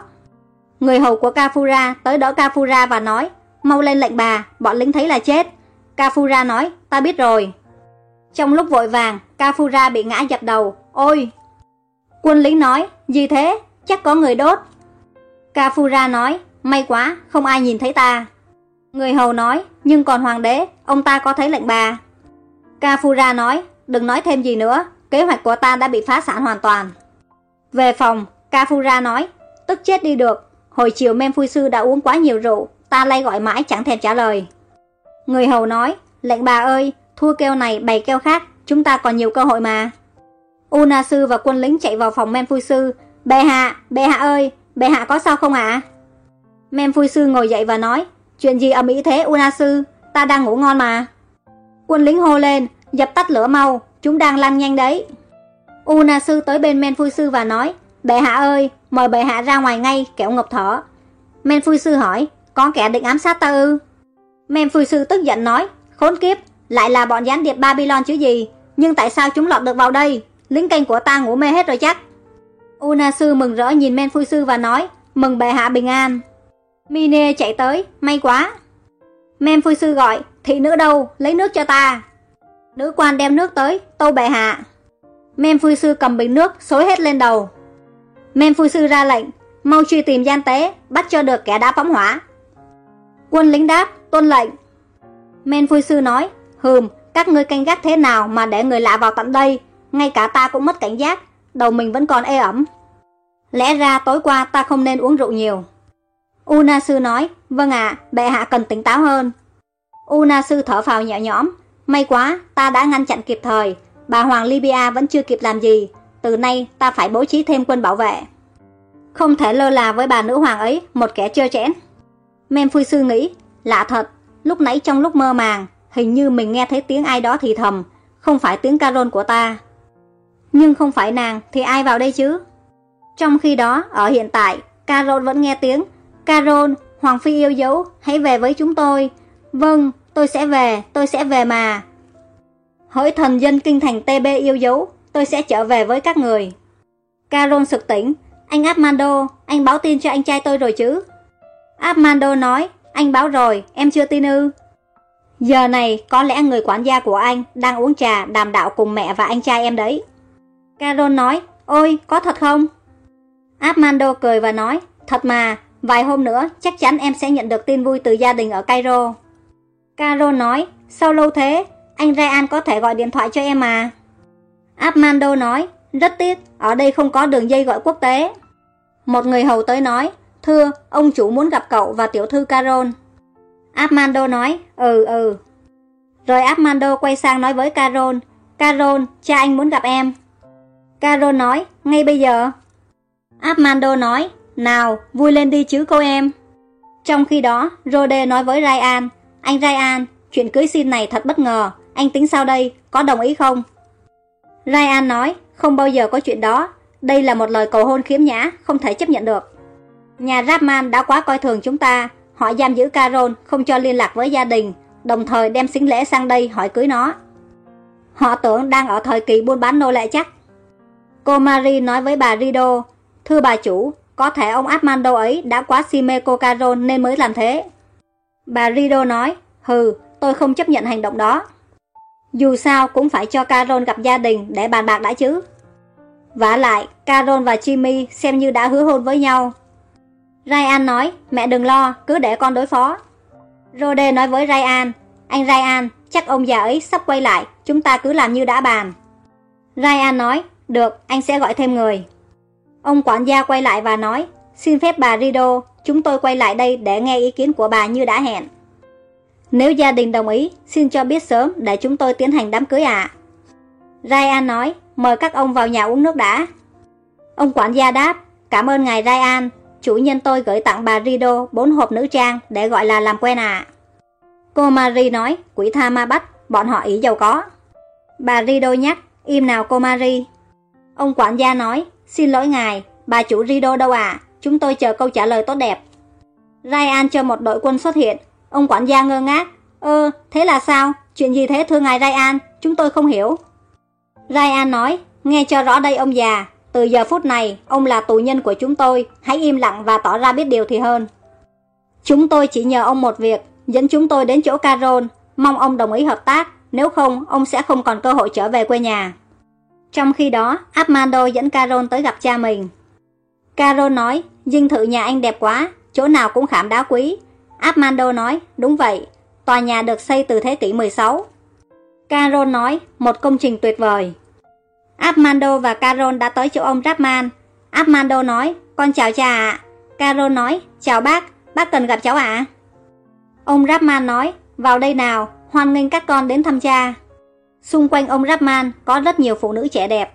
Người hầu của Kafura tới đỡ Kafura và nói, mau lên lệnh bà, bọn lính thấy là chết. Kafura nói, ta biết rồi. Trong lúc vội vàng, Kafura bị ngã dập đầu, ôi! Quân lính nói, gì thế, chắc có người đốt. Kafura nói, may quá, không ai nhìn thấy ta. Người hầu nói, nhưng còn hoàng đế, ông ta có thấy lệnh bà. Kafura nói, đừng nói thêm gì nữa, kế hoạch của ta đã bị phá sản hoàn toàn. Về phòng, Kafura nói, tức chết đi được, hồi chiều sư đã uống quá nhiều rượu, ta lay gọi mãi chẳng thèm trả lời. Người hầu nói, lệnh bà ơi, thua keo này bày keo khác, chúng ta còn nhiều cơ hội mà. Unasu và quân lính chạy vào phòng sư, bệ hạ, bệ hạ ơi, bệ hạ có sao không ạ? À? Sư ngồi dậy và nói, chuyện gì ầm ĩ thế Unasu, ta đang ngủ ngon mà. Quân lính hô lên, dập tắt lửa mau, chúng đang lăn nhanh đấy. Una sư tới bên men phui sư và nói, bệ hạ ơi, mời bệ hạ ra ngoài ngay, kẻo ngập thở. Men phui sư hỏi, có kẻ định ám sát ta ư? Men phui sư tức giận nói, khốn kiếp, lại là bọn gián điệp Babylon chứ gì, nhưng tại sao chúng lọt được vào đây? Lính canh của ta ngủ mê hết rồi chắc. Una sư mừng rỡ nhìn men phui sư và nói, mừng bệ hạ bình an. Mine chạy tới, may quá. Men phui sư gọi, thị nữ đâu, lấy nước cho ta. Nữ quan đem nước tới, tâu bệ hạ. Men phu sư cầm bình nước, xối hết lên đầu. Men phu sư ra lệnh, mau truy tìm gian tế, bắt cho được kẻ đã phóng hỏa. Quân lính đáp, tuân lệnh. Men phu sư nói, hừm, các ngươi canh gác thế nào mà để người lạ vào tận đây, ngay cả ta cũng mất cảnh giác, đầu mình vẫn còn ê ẩm. Lẽ ra tối qua ta không nên uống rượu nhiều. Una sư nói, vâng ạ, bệ hạ cần tỉnh táo hơn. Una sư thở phào nhẹ nhõm, may quá, ta đã ngăn chặn kịp thời, bà Hoàng Libya vẫn chưa kịp làm gì, từ nay ta phải bố trí thêm quân bảo vệ. Không thể lơ là với bà nữ hoàng ấy, một kẻ trơ chẽn. Men Sư nghĩ, lạ thật, lúc nãy trong lúc mơ màng, hình như mình nghe thấy tiếng ai đó thì thầm, không phải tiếng Carol của ta. Nhưng không phải nàng thì ai vào đây chứ? Trong khi đó, ở hiện tại, Carol vẫn nghe tiếng, Carol, Hoàng Phi yêu dấu, hãy về với chúng tôi. Vâng, tôi sẽ về, tôi sẽ về mà. Hỡi thần dân kinh thành TB yêu dấu, tôi sẽ trở về với các người. Carol sực tỉnh, anh Armando, anh báo tin cho anh trai tôi rồi chứ? Armando nói, anh báo rồi, em chưa tin ư. Giờ này, có lẽ người quản gia của anh đang uống trà đàm đạo cùng mẹ và anh trai em đấy. Carol nói, ôi, có thật không? Armando cười và nói, thật mà, vài hôm nữa chắc chắn em sẽ nhận được tin vui từ gia đình ở Cairo. Carol nói, sao lâu thế, anh Ryan có thể gọi điện thoại cho em à Armando nói, rất tiếc, ở đây không có đường dây gọi quốc tế. Một người hầu tới nói, thưa, ông chủ muốn gặp cậu và tiểu thư Carol. Armando nói, ừ ừ. Rồi Armando quay sang nói với Carol, Carol, cha anh muốn gặp em. Carol nói, ngay bây giờ. Armando nói, nào, vui lên đi chứ cô em. Trong khi đó, Rode nói với Ryan, anh Ryan, chuyện cưới xin này thật bất ngờ, anh tính sao đây, có đồng ý không? Ryan nói, không bao giờ có chuyện đó, đây là một lời cầu hôn khiếm nhã, không thể chấp nhận được. Nhà Rapman đã quá coi thường chúng ta, họ giam giữ Carol, không cho liên lạc với gia đình, đồng thời đem xính lễ sang đây hỏi cưới nó. Họ tưởng đang ở thời kỳ buôn bán nô lệ chắc. Cô Marie nói với bà Rido, thưa bà chủ, có thể ông Armando ấy đã quá si mê cô Carol nên mới làm thế. Bà Rido nói, hừ, tôi không chấp nhận hành động đó. Dù sao cũng phải cho Carol gặp gia đình để bàn bạc đã chứ. vả lại, Carol và Jimmy xem như đã hứa hôn với nhau. Ryan nói, mẹ đừng lo, cứ để con đối phó. Rode nói với Ryan, anh Ryan, chắc ông già ấy sắp quay lại, chúng ta cứ làm như đã bàn. Ryan nói, được, anh sẽ gọi thêm người. Ông quản gia quay lại và nói, xin phép bà Rido, chúng tôi quay lại đây để nghe ý kiến của bà như đã hẹn. Nếu gia đình đồng ý, xin cho biết sớm để chúng tôi tiến hành đám cưới ạ. À. Ryan nói, mời các ông vào nhà uống nước đã. Ông quản gia đáp, cảm ơn ngài Ryan, chủ nhân tôi gửi tặng bà Rido bốn hộp nữ trang để gọi là làm quen ạ. À. Cô Marie nói, quỷ tha ma bắt, bọn họ ý giàu có. Bà Rido nhắc, im nào cô Marie. Ông quản gia nói, xin lỗi ngài, bà chủ Rido đâu à, chúng tôi chờ câu trả lời tốt đẹp. Ryan cho một đội quân xuất hiện, ông quản gia ngơ ngác, ơ, thế là sao, chuyện gì thế thưa ngài Ryan, chúng tôi không hiểu. Ryan nói, nghe cho rõ đây ông già, từ giờ phút này, ông là tù nhân của chúng tôi, hãy im lặng và tỏ ra biết điều thì hơn. Chúng tôi chỉ nhờ ông một việc, dẫn chúng tôi đến chỗ Carol, mong ông đồng ý hợp tác, nếu không, ông sẽ không còn cơ hội trở về quê nhà. Trong khi đó, Armando dẫn Carol tới gặp cha mình. Carol nói, dinh thự nhà anh đẹp quá, chỗ nào cũng khảm đá quý. Armando nói, đúng vậy, tòa nhà được xây từ thế kỷ 16. Carol nói, một công trình tuyệt vời. Armando và Carol đã tới chỗ ông Rapman. Armando nói, con chào cha ạ. Carol nói, chào bác, bác cần gặp cháu ạ. Ông Rapman nói, vào đây nào, hoan nghênh các con đến thăm cha. Xung quanh ông Rapman có rất nhiều phụ nữ trẻ đẹp.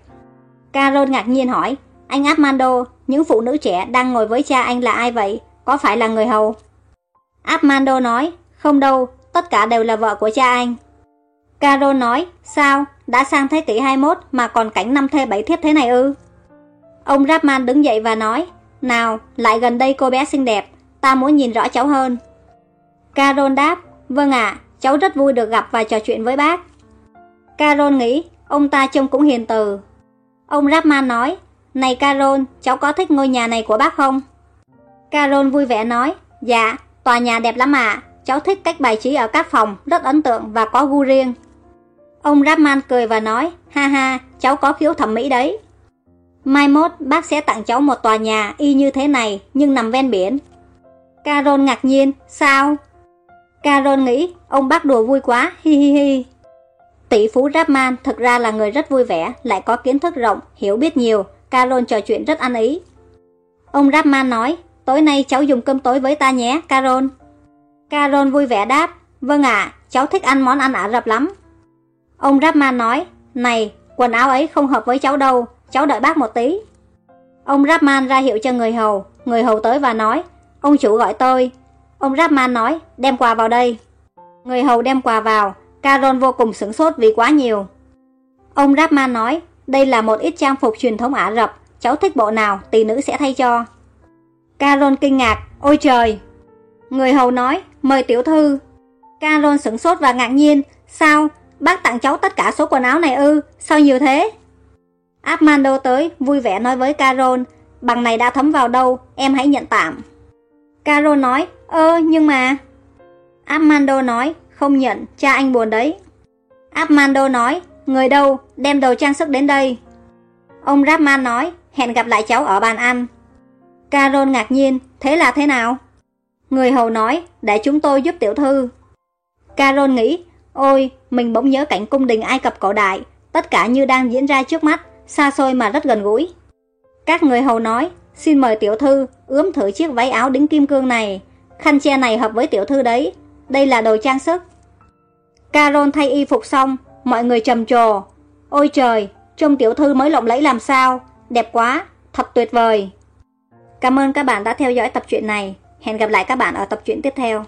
Carol ngạc nhiên hỏi, anh Armando, những phụ nữ trẻ đang ngồi với cha anh là ai vậy? Có phải là người hầu? Armando nói, không đâu, tất cả đều là vợ của cha anh. Carol nói, sao, đã sang thế kỷ 21 mà còn cảnh năm thê bảy thiếp thế này ư? Ông Rapman đứng dậy và nói, nào, lại gần đây cô bé xinh đẹp, ta muốn nhìn rõ cháu hơn. Carol đáp, vâng ạ, cháu rất vui được gặp và trò chuyện với bác. Carol nghĩ, ông ta trông cũng hiền từ. Ông Rapman nói, này Carol, cháu có thích ngôi nhà này của bác không? Carol vui vẻ nói, dạ, tòa nhà đẹp lắm ạ, cháu thích cách bài trí ở các phòng, rất ấn tượng và có gu riêng. Ông Rapman cười và nói, ha ha, cháu có khiếu thẩm mỹ đấy. Mai mốt, bác sẽ tặng cháu một tòa nhà y như thế này, nhưng nằm ven biển. Carol ngạc nhiên, sao? Carol nghĩ, ông bác đùa vui quá, hi hi hi. Tỷ phú Rapman thực ra là người rất vui vẻ, lại có kiến thức rộng, hiểu biết nhiều. Carol trò chuyện rất ăn ý. Ông Rapman nói, tối nay cháu dùng cơm tối với ta nhé, Carol. Carol vui vẻ đáp, vâng ạ, cháu thích ăn món ăn Ả Rập lắm. Ông Rapman nói, này, quần áo ấy không hợp với cháu đâu, cháu đợi bác một tí. Ông Rapman ra hiệu cho người hầu, người hầu tới và nói, ông chủ gọi tôi. Ông Rapman nói, đem quà vào đây. Người hầu đem quà vào, Carol vô cùng sửng sốt vì quá nhiều. Ông Rapman nói, đây là một ít trang phục truyền thống Ả Rập, cháu thích bộ nào, tỷ nữ sẽ thay cho. Carol kinh ngạc, ôi trời! Người hầu nói, mời tiểu thư. Carol sửng sốt và ngạc nhiên, sao, bác tặng cháu tất cả số quần áo này ư, sao nhiều thế? Armando tới, vui vẻ nói với Carol, bằng này đã thấm vào đâu, em hãy nhận tạm. Carol nói, ơ, nhưng mà... Armando nói, không nhận, cha anh buồn đấy. Armando nói, người đâu, đem đồ trang sức đến đây. Ông Rapman nói, hẹn gặp lại cháu ở bàn ăn. Carol ngạc nhiên, thế là thế nào? Người hầu nói, để chúng tôi giúp tiểu thư. Carol nghĩ, ôi, mình bỗng nhớ cảnh cung đình Ai Cập cổ đại, tất cả như đang diễn ra trước mắt, xa xôi mà rất gần gũi. Các người hầu nói, xin mời tiểu thư ướm thử chiếc váy áo đính kim cương này, khăn che này hợp với tiểu thư đấy, đây là đồ trang sức. Carol thay y phục xong, mọi người trầm trồ. Ôi trời, trông tiểu thư mới lộng lẫy làm sao, đẹp quá, thật tuyệt vời. Cảm ơn các bạn đã theo dõi tập truyện này. Hẹn gặp lại các bạn ở tập truyện tiếp theo.